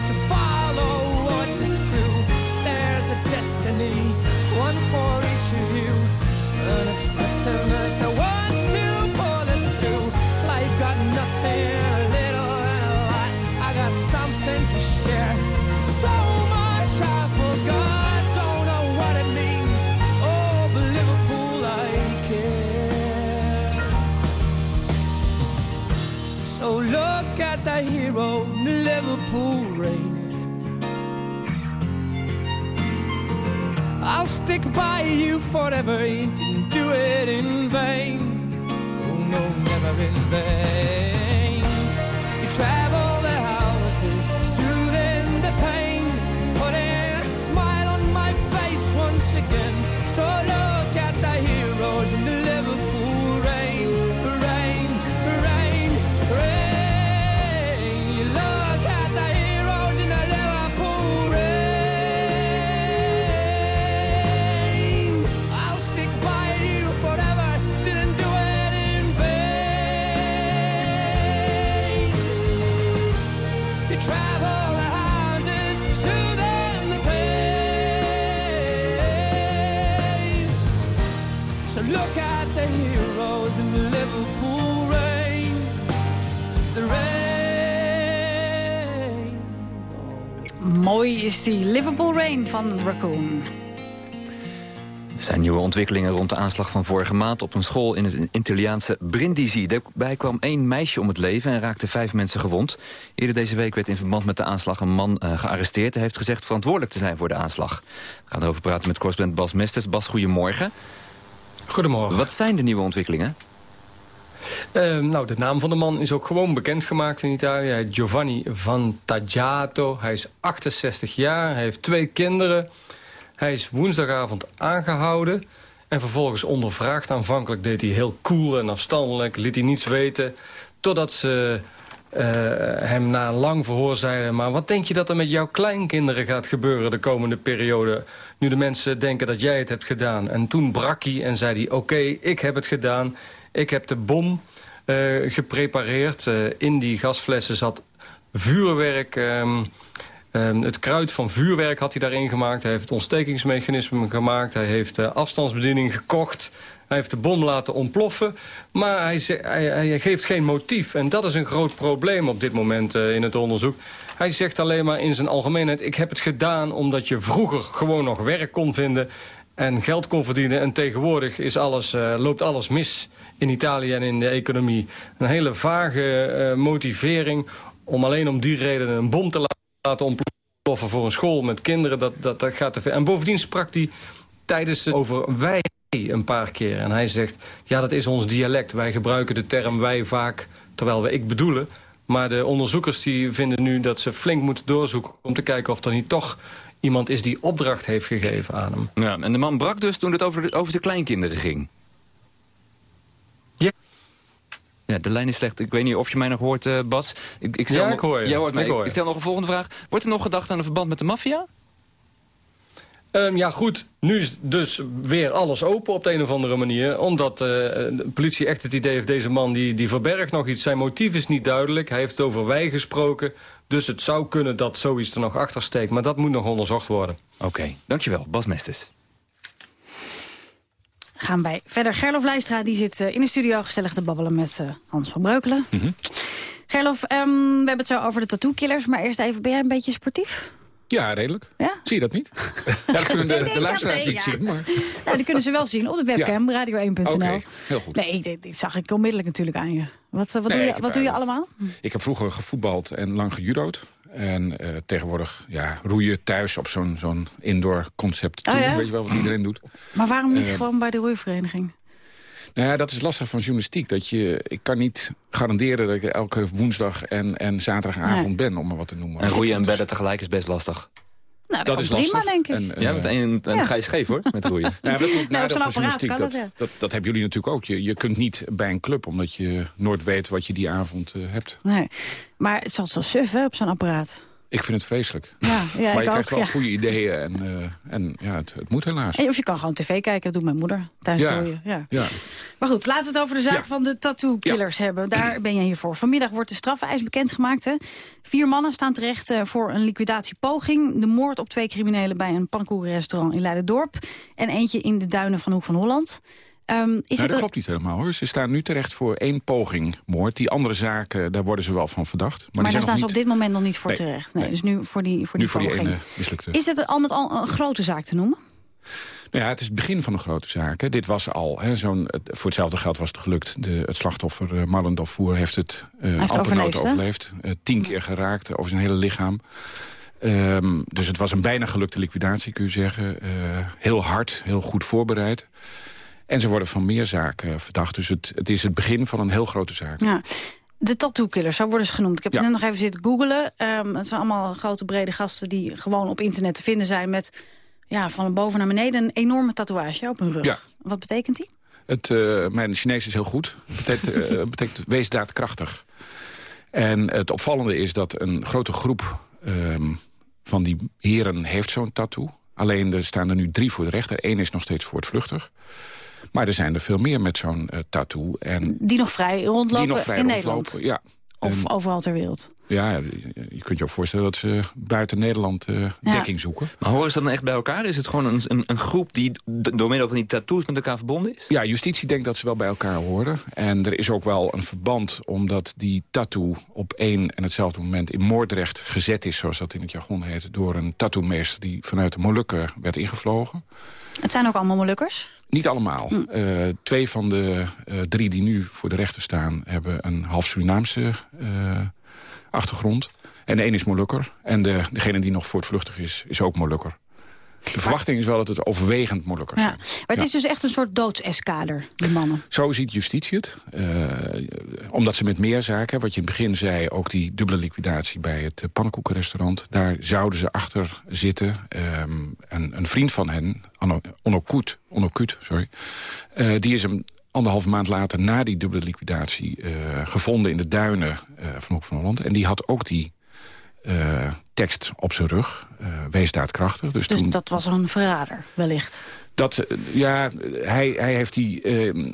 to follow or to screw. There's a destiny, one for each of you, an obsessiveness that wants to pull us through. Life got nothing, a little and a lot. I got something to share. So much I forgot, don't know what it means. Oh, but Liverpool, I care. So look at the hero Liverpool rain. I'll stick by you forever. Didn't do it in vain. Oh no, never in vain. Rain van Raccoon. Er zijn nieuwe ontwikkelingen rond de aanslag van vorige maand... op een school in het Italiaanse Brindisi. Daarbij kwam één meisje om het leven en raakte vijf mensen gewond. Eerder deze week werd in verband met de aanslag een man uh, gearresteerd. Hij heeft gezegd verantwoordelijk te zijn voor de aanslag. We gaan erover praten met correspondent Bas Mesters. Bas, goedemorgen. Goedemorgen. Wat zijn de nieuwe ontwikkelingen? Uh, nou, de naam van de man is ook gewoon bekendgemaakt in Italië. Hij Giovanni Vantagiato. Hij is 68 jaar. Hij heeft twee kinderen. Hij is woensdagavond aangehouden. En vervolgens ondervraagd. Aanvankelijk deed hij heel cool en afstandelijk. Liet hij niets weten. Totdat ze uh, hem na een lang verhoor zeiden... maar wat denk je dat er met jouw kleinkinderen gaat gebeuren de komende periode... nu de mensen denken dat jij het hebt gedaan? En toen brak hij en zei hij... oké, ik heb het gedaan. Ik heb de bom uh, geprepareerd. Uh, in die gasflessen zat vuurwerk... Um, Um, het kruid van vuurwerk had hij daarin gemaakt. Hij heeft ontstekingsmechanismen gemaakt. Hij heeft afstandsbediening gekocht. Hij heeft de bom laten ontploffen. Maar hij, hij, hij, geeft geen motief. En dat is een groot probleem op dit moment uh, in het onderzoek. Hij zegt alleen maar in zijn algemeenheid... ik heb het gedaan omdat je vroeger gewoon nog werk kon vinden... en geld kon verdienen. En tegenwoordig is alles, uh, loopt alles mis in Italië en in de economie. Een hele vage motivering om alleen om die reden een bom te laten ontploffen voor een school met kinderen, dat, dat, dat gaat te ver. En bovendien sprak hij tijdens over wij een paar keer. En hij zegt, ja, dat is ons dialect. Wij gebruiken de term wij vaak, terwijl we ik bedoelen. Maar de onderzoekers die vinden nu dat ze flink moeten doorzoeken... om te kijken of er niet toch iemand is die opdracht heeft gegeven aan hem. Ja, en de man brak dus toen het over, de, over zijn kleinkinderen ging. Ja. Ja, de lijn is slecht. Ik weet niet of je mij nog hoort, uh, Bas. Ik, ik stel ja, ik hoor je. Jij hoort mij. Ik, ik stel nog een volgende vraag. Wordt er nog gedacht aan een verband met de maffia? Um, ja, goed. Nu is dus weer alles open op de een of andere manier. Omdat uh, de politie echt het idee heeft... deze man die, die verbergt nog iets. Zijn motief is niet duidelijk. Hij heeft over wij gesproken. Dus het zou kunnen dat zoiets er nog achter steekt. Maar dat moet nog onderzocht worden. Oké, okay. dankjewel. Bas Mestes gaan wij verder. Gerlof Leistra die zit uh, in de studio gezellig te babbelen met uh, Hans van Breukelen. Mm -hmm. Gerlof, um, we hebben het zo over de tattoo-killers. Maar eerst even, ben jij een beetje sportief? Ja, redelijk. Ja? Zie je dat niet? ja, dat kunnen de, de luisteraars niet zien. Maar... Die kunnen ze wel zien op de webcam, ja. radio1.nl. Okay, heel goed. Nee, dit, dit, zag ik onmiddellijk natuurlijk aan je. Wat, wat, doe, je, wat doe je allemaal? Ik heb vroeger gevoetbald en lang gejudo'd. En uh, tegenwoordig ja, roeien thuis op zo'n zo'n indoor concept. Oh, ja? Weet je wel wat iedereen doet. Maar waarom niet gewoon bij de roeivereniging? Nou ja, dat is lastig van journalistiek. Dat je, ik kan niet garanderen dat ik elke woensdag en, en zaterdagavond ben, om maar wat te noemen. En roeien en bedden tegelijk is best lastig. Nou, dat, is prima, denk ik. En, uh, ja, en, en, ga je scheef, hoor, met roeien. ja, dat is het nadeel van journalistiek. Dat, dat, dat, dat, hebben jullie natuurlijk ook. Je, je kunt niet bij een club, omdat je nooit weet wat je die avond uh, hebt. Nee, maar het zal zo suf, hè, op zo'n apparaat. Ik vind het vreselijk. Ja, ja, maar je krijgt wel goede ideeën en, uh, en ja, het, het, moet helaas. of je kan gewoon tv kijken, dat doet mijn moeder thuis. Ja, ja. ja. Maar goed, laten we het over de zaak van de tattoo-killers hebben. Daar ben je hiervoor. Vanmiddag wordt de strafeis bekendgemaakt. Hè. Vier mannen staan terecht uh, voor een liquidatiepoging. De moord op twee criminelen bij een pannenkoekenrestaurant in Leiden-Dorp. En eentje in de duinen van Hoek van Holland. Um, is nou, dat klopt niet helemaal hoor. Ze staan nu terecht voor één poging moord. Die andere zaken, daar worden ze wel van verdacht. Maar, maar daar staan ze op dit moment nog niet voor terecht. Nee, Dus nu voor die, voor die nu poging. Voor die ene mislukte. Is het al met al een grote zaak te noemen? Nou ja, het is het begin van een grote zaak. Hè. Dit was al, hè, zo'n, voor hetzelfde geld was het gelukt. De, het slachtoffer uh, Marlendorf heeft het uh, amper overleefd. overleefd. Uh, tien keer geraakt over zijn hele lichaam. Um, dus het was een bijna gelukte liquidatie, kun je zeggen. heel hard, heel goed voorbereid. En ze worden van meer zaken verdacht. Dus het, het is het begin van een heel grote zaak. Ja. De tattoo-killers, zo worden ze genoemd. Ik heb net nog even zitten googelen. Um, het zijn allemaal grote, brede gasten die gewoon op internet te vinden zijn... met ja, van boven naar beneden een enorme tatoeage op hun rug. Ja. Wat betekent die? Het, uh, mijn Chinees is heel goed. Het betekent, uh, betekent wees daadkrachtig. En het opvallende is dat een grote groep um, van die heren heeft zo'n tattoo. Alleen er staan er nu drie voor de rechter. Eén is nog steeds voortvluchtig. Maar er zijn er veel meer met zo'n uh, tattoo. En die nog vrij rondlopen die nog vrij in rondlopen, Nederland? Ja. Of overal ter wereld? Ja, je kunt je ook voorstellen dat ze buiten Nederland uh, dekking zoeken. Maar horen ze dan echt bij elkaar? Is het gewoon een, een, een, groep die door middel van die tattoos met elkaar verbonden is? Ja, justitie denkt dat ze wel bij elkaar horen. En er is ook wel een verband omdat die tattoo op één en hetzelfde moment in Moordrecht gezet is, zoals dat in het jargon heet, door een tattoomeester die vanuit de Molukken werd ingevlogen. Het zijn ook allemaal Molukkers? Niet allemaal. Hm. Uh, twee van de uh, drie die nu voor de rechter staan... hebben een half Surinaamse uh, achtergrond. En de een is Molukker. En de, degene die nog voortvluchtig is, is ook Molukker. De verwachting is wel dat het overwegend ja. zijn. Maar het is dus echt een soort doodseskader, die mannen. Zo ziet justitie het. Uh, omdat ze met meer zaken, wat je in het begin zei... ook die dubbele liquidatie bij het uh, pannenkoekenrestaurant... daar zouden ze achter zitten. Um, en een vriend van hen, Onokut, Onokut sorry, uh, die is hem anderhalf maand later na die dubbele liquidatie... gevonden in de duinen van Hoek van Holland. En die had ook die uh, tekst op zijn rug. Uh, wees daadkrachtig. Dus, dus toen... dat was een verrader, wellicht? Dat, uh, ja, hij, hij heeft die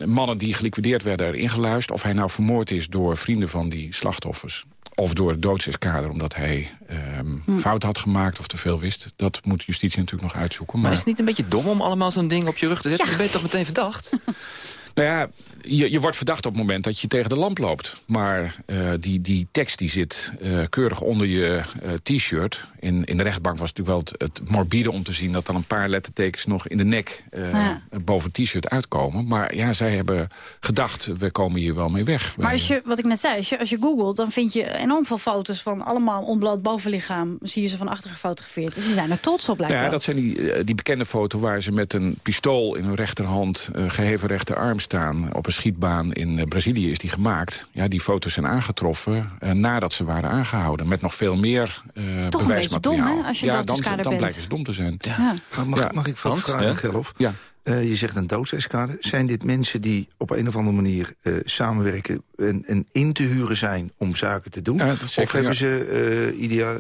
mannen die geliquideerd werden erin geluisterd. Of hij nou vermoord is door vrienden van die slachtoffers. Of door het doodseskader, omdat hij um, hm. fout had gemaakt of te veel wist. Dat moet justitie natuurlijk nog uitzoeken. Maar, maar is het niet een beetje dom om allemaal zo'n ding op je rug te zetten? Ja. Je toch meteen verdacht? Nou ja, je, je wordt verdacht op het moment dat je tegen de lamp loopt. Maar uh, die, die tekst die zit uh, keurig onder je uh, t-shirt. In, in de rechtbank was het natuurlijk wel het, het, morbide om te zien... dat dan een paar lettertekens nog in de nek ja. boven het t-shirt uitkomen. Maar ja, zij hebben gedacht, we komen hier wel mee weg. Maar als je, wat ik net zei, als je, als je googelt... dan vind je enorm veel foto's van allemaal onbloot bovenlichaam. Zie je ze van achter gefotografeerd. Dus ze zijn er trots op, lijkt Ja, dat zijn die, die bekende foto waar ze met een pistool in hun rechterhand... geheven rechterarm staan op een schietbaan in eh, Brazilië is die gemaakt. Ja, die foto's zijn aangetroffen uh, nadat ze waren aangehouden. Met nog veel meer uh, Toch bewijsmateriaal. een beetje dom, hè, als je ja, dan, dan bent. blijken ze dom te zijn. Ja. Maar mag, mag ik wat vragen, ja? Gelf? Ja. Uh, je zegt een doodseskade. Zijn dit mensen die op een of andere manier uh, samenwerken... En, en, in te huren zijn om zaken te doen? Ja, of hebben ja. ze uh, idea,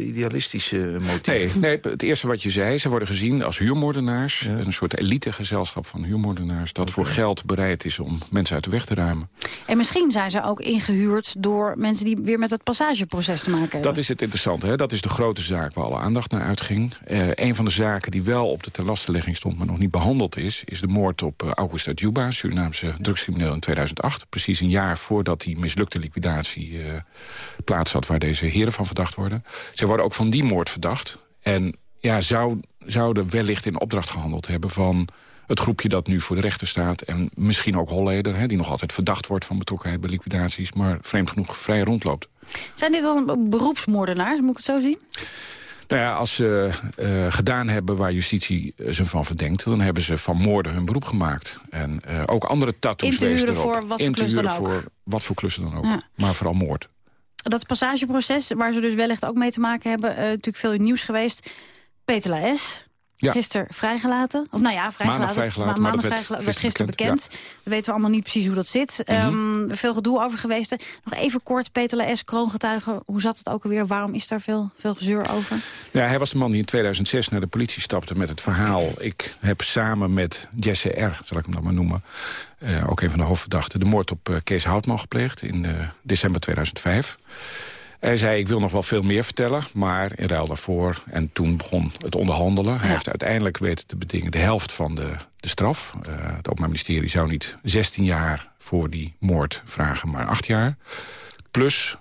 idealistische motieven? Nee, nee, het eerste wat je zei, ze worden gezien als huurmoordenaars. Ja. Een soort elitegezelschap van huurmoordenaars... dat okay. voor geld bereid is om mensen uit de weg te ruimen. En misschien zijn ze ook ingehuurd door mensen... die weer met het passageproces te maken hebben. Dat is het interessante. Hè? Dat is de grote zaak waar alle aandacht naar uitging. een van de zaken die wel op de terlastenlegging stond... maar nog niet behandeld is... is de moord op uh, Augusta Juba, Surinaamse drugscrimineel in 2008. Precies een jaar voordat die mislukte liquidatie uh, waar deze heren van verdacht worden. Ze worden ook van die moord verdacht. En ja, zou, zouden wellicht in opdracht gehandeld hebben van het groepje dat nu voor de rechter staat... en misschien ook Holleder, hè, die nog altijd verdacht wordt van betrokkenheid bij liquidaties... maar vreemd genoeg vrij rondloopt. Zijn dit dan beroepsmoordenaars, moet ik het zo zien? Nou ja, als ze uh, gedaan hebben waar justitie ze van verdenkt... dan hebben ze van moorden hun beroep gemaakt. En uh, ook andere tattoos wezen erop. voor wat voor klus dan ook. voor wat voor klussen dan ook. Ja. Maar vooral moord. Dat passageproces, waar ze dus wellicht ook mee te maken hebben... Uh, natuurlijk veel in nieuws geweest. Peter Laes, ja. Gisteren vrijgelaten. Of nou ja, vrijgelaten. Maandag vrijgelaten. Ma maandag vrijgelaten. werd gisteren bekend. bekend. We weten we allemaal niet precies hoe dat zit. Mm -hmm. um, veel gedoe over geweest. Nog even kort, Peter Laes, kroongetuige. Hoe zat het ook alweer? Waarom is daar veel, veel gezeur over? Ja, hij was de man die in 2006 naar de politie stapte met het verhaal... ik heb samen met Jesse R., zal ik hem dan maar noemen... Uh, ook een van de hoofdverdachten, de moord op uh, Kees Houtman gepleegd... in uh, december 2005. Hij zei, ik wil nog wel veel meer vertellen, maar in ruil daarvoor... en toen begon het onderhandelen. Hij heeft uiteindelijk weten te bedingen de helft van de, de straf. Uh, het Openbaar Ministerie zou niet 16 jaar voor die moord vragen, maar 8 jaar. Plus,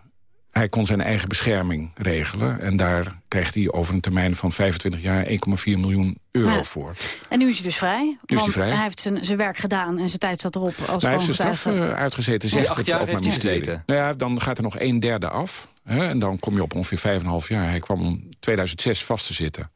hij kon zijn eigen bescherming regelen. En daar kreeg hij over een termijn van 25 jaar 1,4 miljoen euro ja. voor. En nu is hij dus vrij, nu want hij, vrij. hij, heeft zijn, zijn werk gedaan en zijn tijd zat erop. Als nou, hij heeft zijn straf uh, uitgezeten, zegt acht jaar het hij gezeten. Nou ja, dan gaat er nog een derde af. Hè, en dan kom je op ongeveer 5,5 jaar. Hij kwam in 2006 vast te zitten.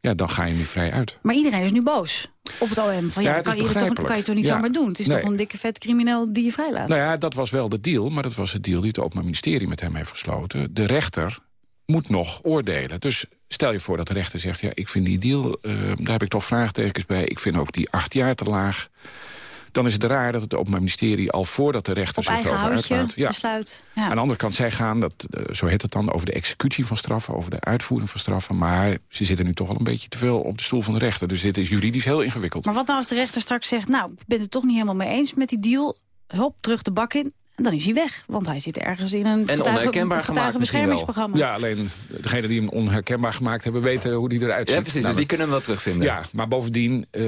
Ja, dan ga je nu vrij uit. Maar iedereen is nu boos op het OM. Van, ja, ja kan, je toch, kan je toch niet ja. zomaar doen? Het is nee. toch een dikke vet crimineel die je vrijlaat? Nou ja, dat was wel de deal. Maar dat was het deal die het Openbaar Ministerie met hem heeft gesloten. De rechter moet nog oordelen. Dus stel je voor dat de rechter zegt... ja, ik vind die deal, uh, daar heb ik toch vraagtekens bij. Ik vind ook die acht jaar te laag dan is het raar dat het Openbaar Ministerie al voordat de rechter Op zich erover. Ja. besluit. Ja. Aan de andere kant, zij gaan, dat, uh, zo heet het dan, over de executie van straffen... over de uitvoering van straffen. Maar ze zitten nu toch wel een beetje te veel op de stoel van de rechter. Dus dit is juridisch heel ingewikkeld. Maar wat nou als de rechter straks zegt... nou, ik ben het toch niet helemaal mee eens met die deal... hop, terug de bak in, en dan is hij weg, want hij zit ergens in een en onherkenbaar getuigenbeschermingsprogramma. Ja, alleen degenen die hem onherkenbaar gemaakt hebben... weten hoe die eruit ziet. Ja, precies, dus die kunnen hem wel terugvinden. Ja, maar bovendien, uh,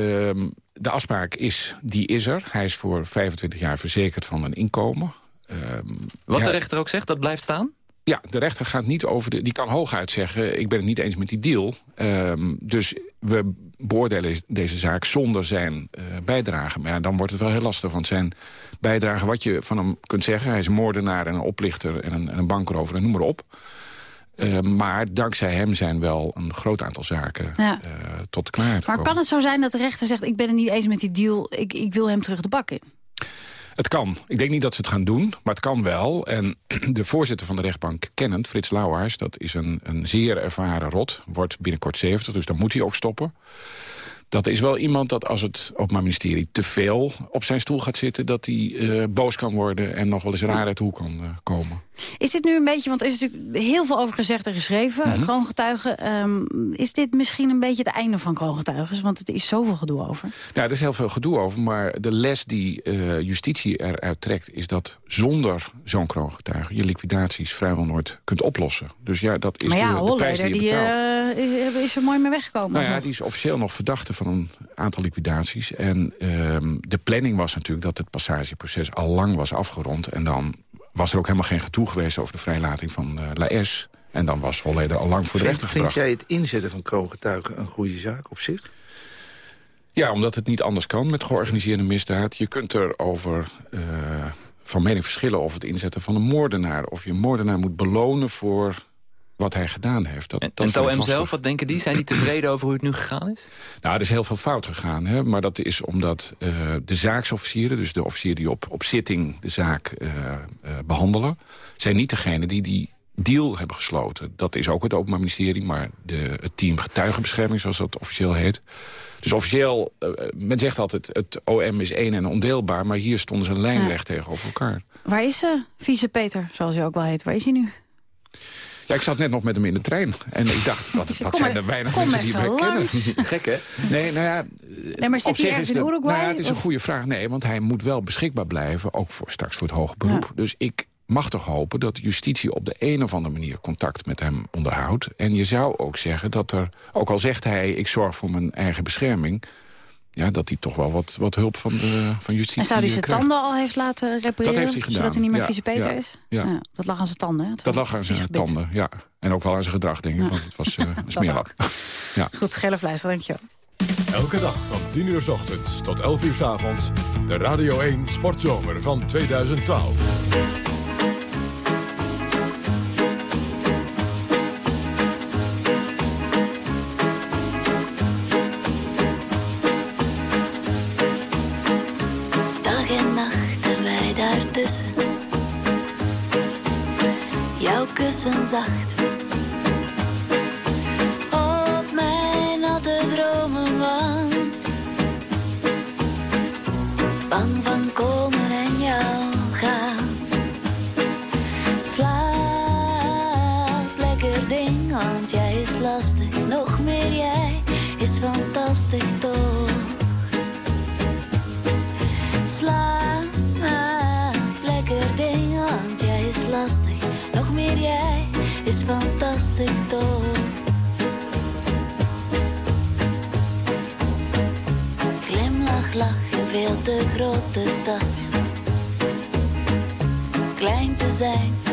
de afspraak is, die is er. Hij is voor 25 jaar verzekerd van een inkomen. Uh, Wat ja, de rechter ook zegt, dat blijft staan? Ja, de rechter gaat niet over de... Die kan hooguit zeggen, ik ben het niet eens met die deal. Um, dus we beoordelen deze zaak zonder zijn uh, bijdrage. Maar ja, dan wordt het wel heel lastig, want zijn bijdrage... wat je van hem kunt zeggen, hij is moordenaar en een oplichter... en een, en een bankrover en noem maar op. Uh, maar dankzij hem zijn wel een groot aantal zaken ja. uh, tot klaarheid Maar kan het zo zijn dat de rechter zegt... ik ben het niet eens met die deal, ik, ik wil hem terug de bak in? Het kan. Ik denk niet dat ze het gaan doen, maar het kan wel. En de voorzitter van de rechtbank kennend, Frits Lauwaars... dat is een, een zeer ervaren rot, wordt binnenkort 70, dus dan moet hij ook stoppen dat is wel iemand dat als het Openbaar Ministerie te veel op zijn stoel gaat zitten... dat hij uh, boos kan worden en nog wel eens raar uit de hoek kan uh, komen. Is dit nu een beetje, want er is natuurlijk heel veel over gezegd en geschreven, -hmm. kroongetuigen. Um, is dit misschien een beetje het einde van kroongetuigen? Want het is zoveel gedoe over. Ja, er is heel veel gedoe over, maar de les die uh, justitie eruit trekt... is dat zonder zo'n kroongetuige je liquidaties vrijwel nooit kunt oplossen. Dus ja, dat is maar ja, de, de prijs die je die, betaalt. is er mooi mee weggekomen. Nou ja, die is officieel nog verdachte van een aantal liquidaties. En um, de planning was natuurlijk dat het passageproces al lang was afgerond. En dan was er ook helemaal geen gedoe geweest over de vrijlating van uh, Laes. En dan was Holleder al lang voor de rechter gebracht. Vind jij het inzetten van kroongetuigen een goede zaak op zich? Ja, omdat het niet anders kan met georganiseerde misdaad. Je kunt er over uh, van mening verschillen of het inzetten van een moordenaar... of je een moordenaar moet belonen voor wat hij gedaan heeft. Dat, en dat het OM zelf, wat denken die? Zijn die tevreden over hoe het nu gegaan is? Nou, er is heel veel fout gegaan. Hè? Maar dat is omdat uh, de zaaksofficieren... dus de officieren die op, op zitting de zaak uh, uh, behandelen... zijn niet degene die die deal hebben gesloten. Dat is ook het Openbaar Ministerie, maar de, het team getuigenbescherming... zoals dat officieel heet. Dus officieel, men zegt altijd, het OM is één en ondeelbaar... maar hier stonden ze lijnrecht ja. tegenover elkaar. Waar is ze, vice Peter, zoals hij ook wel heet? Waar is hij nu? Ja, ik zat net nog met hem in de trein. En ik dacht, wat, wat zijn er weinig mensen die mij kennen. Gek, hè? Nee, nou ja... Nee, maar zit hij ergens in Uruguay? Nou ja, het is een goede vraag. Nee, want hij moet wel beschikbaar blijven. Ook voor, straks voor het hoge beroep. Ja. Dus ik mag toch hopen dat justitie op de een of andere manier contact met hem onderhoudt. En je zou ook zeggen dat er, ook al zegt hij... ik zorg voor mijn eigen bescherming ja, dat hij toch wel wat, wat hulp van, de, van justitie En zou hij zijn krijgt. tanden al heeft laten repareren? Dat heeft hij gedaan. Zodat hij niet meer ja, ja, is? Ja. ja. Dat lag aan zijn tanden, hè? Dat lag aan zijn tanden, ja. En ook wel aan zijn gedrag, denk ik, want het was uh, smeerlap. ja. Goed, dankjewel. Elke dag van 10 uur s ochtends tot 11 uur s avonds. De Radio 1 Sportzomer van 2012. Kussen zacht. Op mijn natte dromen wang. Bang van komen fantastisch toch. Glimlach, lach in veel te grote tas. Klein te zijn.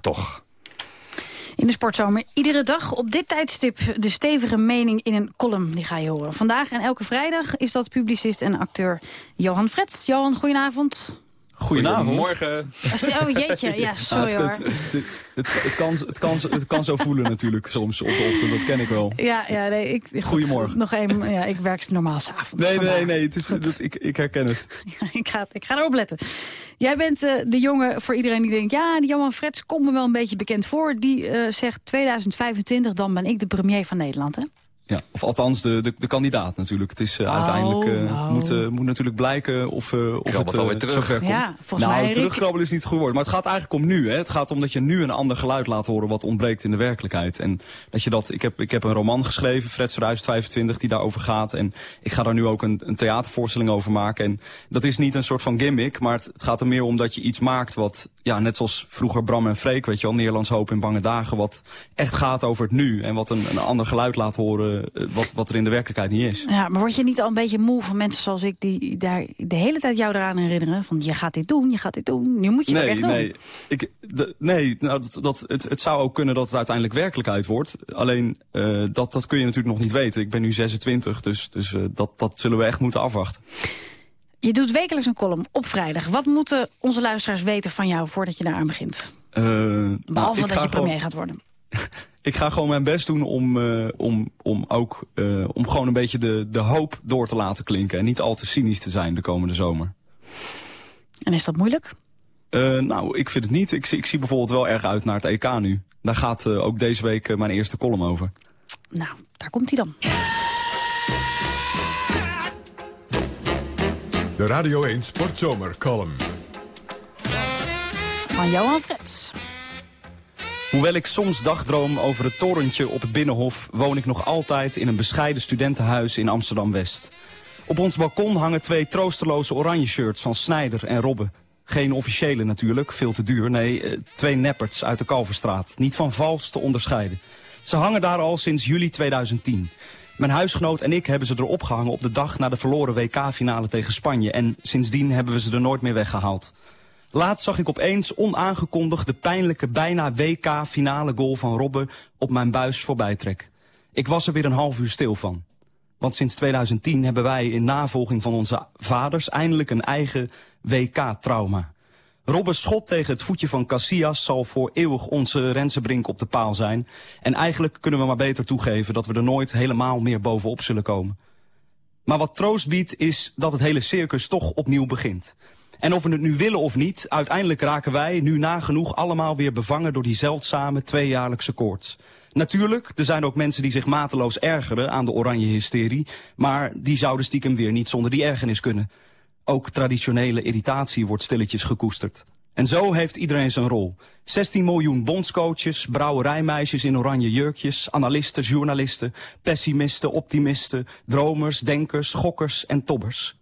Toch. In de sportzomer iedere dag op dit tijdstip de stevige mening in een column. Die ga je horen. Vandaag en elke vrijdag is dat publicist en acteur Johan Frets. Johan, goedenavond. Goedenavond. Morgen. Oh jeetje, ja, sorry Ja, hoor. het, kan, het, kan, het kan zo voelen natuurlijk soms op de ochtend, dat ken ik wel. Ja, ja, nee, ik, goed, Goedemorgen. Nog even, ja, ik werk normaal s'avonds. Nee, nee, nee, het is, dat, ik, ik herken het. ik, ga, ik ga erop letten. Jij bent eh, de jongen, voor iedereen die denkt... ja, die Johan Frets komt me wel een beetje bekend voor. Die eh, zegt 2025, dan ben ik de premier van Nederland, hè? Ja, of althans de, de, de kandidaat natuurlijk. Het is eh, Oh, uiteindelijk eh, nou. moet, eh, moet natuurlijk blijken of, eh of het alweer terug. zover komt. Ja, volgens nou, mij terugkrabbelen is niet woord. Maar het gaat eigenlijk om nu. Hè. Het gaat om dat je nu een ander geluid laat horen wat ontbreekt in de werkelijkheid. En dat je dat, ik, heb, ik heb een roman geschreven, Freds 2025, die daarover gaat. En ik ga daar nu ook een, een theatervoorstelling over maken. En dat is niet een soort van gimmick, maar het, het gaat er meer om dat je iets maakt wat, ja, net zoals vroeger Bram en Freek, weet je wel, Nederlands Hoop in Bange Dagen, wat echt gaat over het nu. En wat een, een ander geluid laat horen, wat, wat er in de werkelijkheid niet is. Ja, maar word je niet al een beetje moe van mensen zoals ik... die daar de hele tijd jou eraan herinneren? Van, je gaat dit doen, je gaat dit doen. Nu moet je het nee, echt doen. nee, ik, de, nee nou, dat, dat, het, het zou ook kunnen dat het uiteindelijk werkelijkheid wordt. Alleen, eh, dat, dat kun je natuurlijk nog niet weten. Ik ben nu 26, dus, dus eh, dat, dat zullen we echt moeten afwachten. Je doet wekelijks een column op vrijdag. Wat moeten onze luisteraars weten van jou voordat je daaraan begint? Eh, nou, Behalve dat je premier gewoon- gaat worden. Ik ga gewoon mijn best doen om, eh, om, om ook eh, om gewoon een beetje de, de hoop door te laten klinken. En niet al te cynisch te zijn de komende zomer. En is dat moeilijk? Eh, nou, ik vind het niet. Ik, zie- ik zie bijvoorbeeld wel erg uit naar het EK nu. Daar gaat eh, ook deze week mijn eerste column over. Nou, daar komt hij dan. De Radio 1 Sportzomer column. Van Johan Frets. Hoewel ik soms dagdroom over het torentje op het Binnenhof... woon ik nog altijd in een bescheiden studentenhuis in Amsterdam-West. Op ons balkon hangen twee troosteloze oranje shirts van Snijder en Robbe. Geen officiële natuurlijk, veel te duur. Nee, eh, twee nepperts uit de Kalverstraat. Niet van vals te onderscheiden. Ze hangen daar al sinds juli 2010. Mijn huisgenoot en ik hebben ze erop gehangen op de dag na de verloren WK-finale tegen Spanje. En sindsdien hebben we ze er nooit meer weggehaald. Laatst zag ik opeens onaangekondigd de pijnlijke bijna WK-finale goal van Robbe op mijn buis voorbij trek. Ik was er weer een half uur stil van. Want sinds 2010 hebben wij in navolging van onze vaders eindelijk een eigen WK-trauma. Robbe's schot tegen het voetje van Casillas zal voor eeuwig onze Rensenbrink op de paal zijn. En eigenlijk kunnen we maar beter toegeven dat we er nooit helemaal meer bovenop zullen komen. Maar wat troost biedt is dat het hele circus toch opnieuw begint. En of we het nu willen of niet, uiteindelijk raken wij nu nagenoeg allemaal weer bevangen door die zeldzame tweejaarlijkse koorts. Natuurlijk, er zijn ook mensen die zich mateloos ergeren aan de oranje hysterie, maar die zouden stiekem weer niet zonder die ergernis kunnen. Ook traditionele irritatie wordt stilletjes gekoesterd. En zo heeft iedereen zijn rol. 16 miljoen bondscoaches, brouwerijmeisjes in oranje jurkjes, analisten, journalisten, pessimisten, optimisten, dromers, denkers, gokkers en tobbers.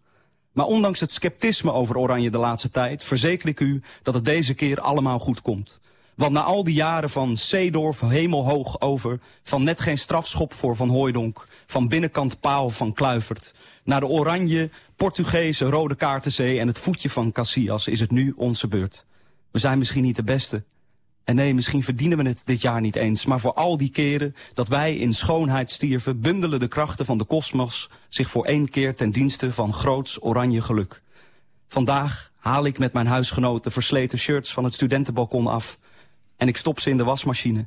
Maar ondanks het sceptisme over Oranje de laatste tijd... verzeker ik u dat het deze keer allemaal goed komt. Want na al die jaren van Seedorf hemelhoog over... van net geen strafschop voor Van Hooijdonk... van binnenkant paal van Kluivert... naar de oranje, Portugese rode kaartenzee... en het voetje van Casillas is het nu onze beurt. We zijn misschien niet de beste... En nee, misschien verdienen we het dit jaar niet eens... maar voor al die keren dat wij in schoonheid stierven... bundelen de krachten van de kosmos zich voor één keer ten dienste van groots oranje geluk. Vandaag haal ik met mijn huisgenoot de versleten shirts van het studentenbalkon af... en ik stop ze in de wasmachine.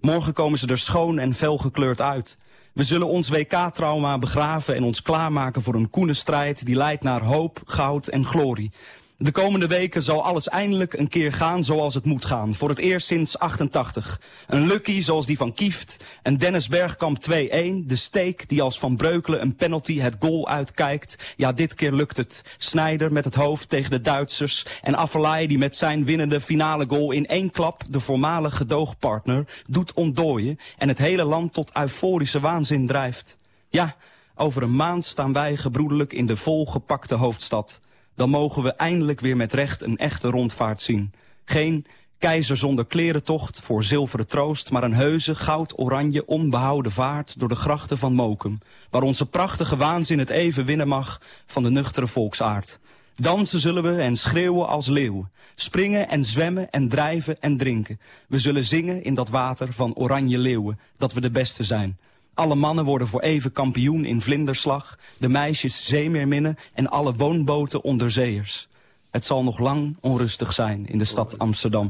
Morgen komen ze er schoon en fel gekleurd uit. We zullen ons WK-trauma begraven en ons klaarmaken voor een koene strijd... die leidt naar hoop, goud en glorie... De komende weken zal alles eindelijk een keer gaan zoals het moet gaan. Voor het eerst sinds 88. Een Lucky zoals die van Kieft. En Dennis Bergkamp 2-1. De steek die als Van Breukelen een penalty het goal uitkijkt. Ja, dit keer lukt het. Snijder met het hoofd tegen de Duitsers. En Affelay die met zijn winnende finale goal in één klap de voormalige gedoogpartner doet ontdooien. En het hele land tot euforische waanzin drijft. Ja, over een maand staan wij gebroedelijk in de volgepakte hoofdstad dan mogen we eindelijk weer met recht een echte rondvaart zien. Geen keizer zonder klerentocht voor zilveren troost... maar een heuse, goud-oranje, onbehouden vaart door de grachten van Mokum... waar onze prachtige waanzin het even winnen mag van de nuchtere volksaard. Dansen zullen we en schreeuwen als leeuwen. Springen en zwemmen en drijven en drinken. We zullen zingen in dat water van oranje leeuwen, dat we de beste zijn. Alle mannen worden voor even kampioen in vlinderslag. De meisjes zeemeerminnen en alle woonboten onderzeeërs. Het zal nog lang onrustig zijn in de stad Amsterdam.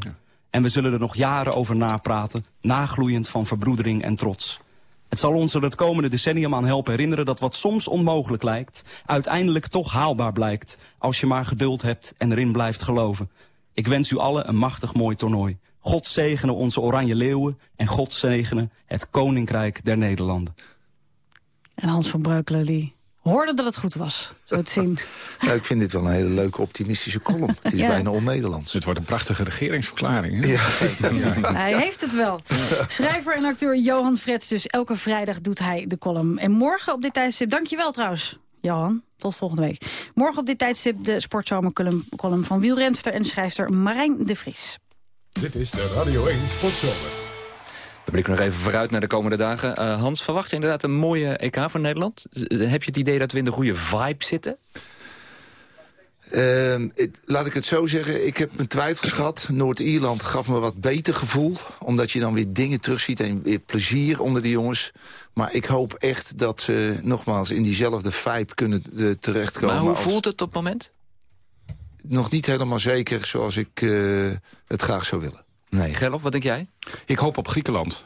En we zullen er nog jaren over napraten, nagloeiend van verbroedering en trots. Het zal ons er het komende decennium aan helpen herinneren dat wat soms onmogelijk lijkt, uiteindelijk toch haalbaar blijkt, als je maar geduld hebt en erin blijft geloven. Ik wens u allen een machtig mooi toernooi. God zegene onze oranje leeuwen en God zegene het Koninkrijk der Nederlanden. En Hans van Breukelen die hoorde dat het goed was, zo het zien. Ja, ik vind dit wel een hele leuke optimistische column. Het is bijna on-Nederlands. Het wordt een prachtige regeringsverklaring. Hè? Ja. Hij heeft het wel. Schrijver en acteur Johan Frets, dus elke vrijdag doet hij de column. En morgen op dit tijdstip, dankjewel trouwens, Johan. Tot volgende week. Morgen op dit tijdstip de sportzomercolumn van wielrenster en schrijfster Marijn de Vries. Dit is de Radio 1 Sportzomer. We blikken nog even vooruit naar de komende dagen. Uh, Hans, verwacht je inderdaad een mooie EK voor Nederland? Heb je het idee dat we in de goede vibe zitten? Uh, het, laat ik het zo zeggen, ik heb mijn twijfels gehad. Noord-Ierland gaf me wat beter gevoel. Omdat je dan weer dingen terugziet en weer plezier onder de jongens. Maar ik hoop echt dat ze nogmaals in diezelfde vibe kunnen uh, terechtkomen. Maar hoe als... voelt het op het moment? Nog niet helemaal zeker zoals ik uh, het graag zou willen. Nee, Gerlof, wat denk jij? Ik hoop op Griekenland.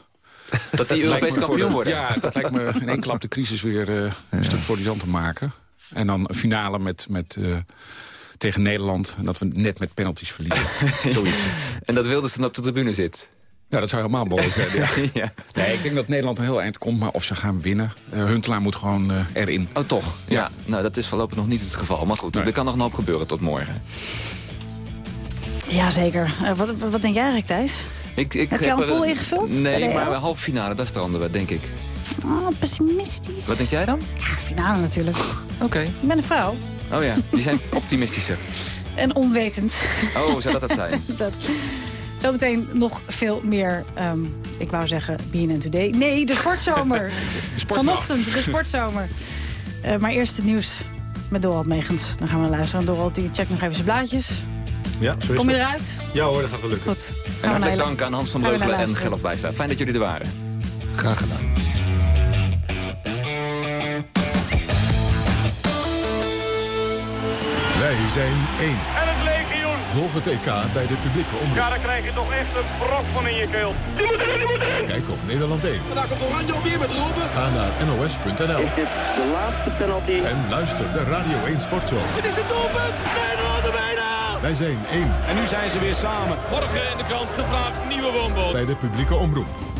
Dat die Europees kampioen worden? Ja, dat lijkt me in één klap de crisis weer uh, een stuk voor die te maken. En dan een finale met, met, uh, tegen Nederland. En dat we net met penalties verliezen. en dat wilde ze dan op de tribune zit. Ja, dat zou helemaal mooi zijn. Ja. ja. Nee, ik denk dat Nederland een heel eind komt, maar of ze gaan winnen... Uh, Huntelaar moet gewoon uh, erin. Oh, toch? Ja. ja. Nou, dat is voorlopig nog niet het geval. Maar goed, nee. er kan nog een hoop gebeuren tot morgen. Jazeker. Uh, wat, wat denk jij eigenlijk, Thijs? Ik, ik heb je al een pool ingevuld? Nee, maar halve finale, daar stranden we, denk ik. Oh, pessimistisch. Wat denk jij dan? Ja, finale natuurlijk. Oké. Ik ben een vrouw. Oh ja, die zijn optimistischer. En onwetend. Oh, zou dat het zijn? dat. Zometeen nog veel meer, um, ik wou zeggen BNN Today. Nee, de sportzomer. Vanochtend, de sportzomer. Uh, maar eerst het nieuws met Dorald Megens. Dan gaan we luisteren. Dorald, die checkt nog even zijn blaadjes. Ja, zo is Kom je dat. eruit? Ja hoor, dat gaat wel lukken. Goed. En hartelijk dank aan Hans van Breukelen en Gelf Bijstaan. Fijn dat jullie er waren. Graag gedaan. Wij zijn één. En het legioen. Volg het EK bij de publieke omroep. Ja, dan krijg je toch echt een brok van in je keel. Die moet erin, die moet erin. Kijk op Nederland 1. Daar komt Oranje alweer met Robben. Ga naar nos.nl. Is dit de laatste penalty? En luister de Radio 1 Sportshow. Het is een doelpunt. Nederland er bijna. Wij zijn één. En nu zijn ze weer samen. Morgen in de krant gevraagd nieuwe woonboot. Bij de publieke omroep.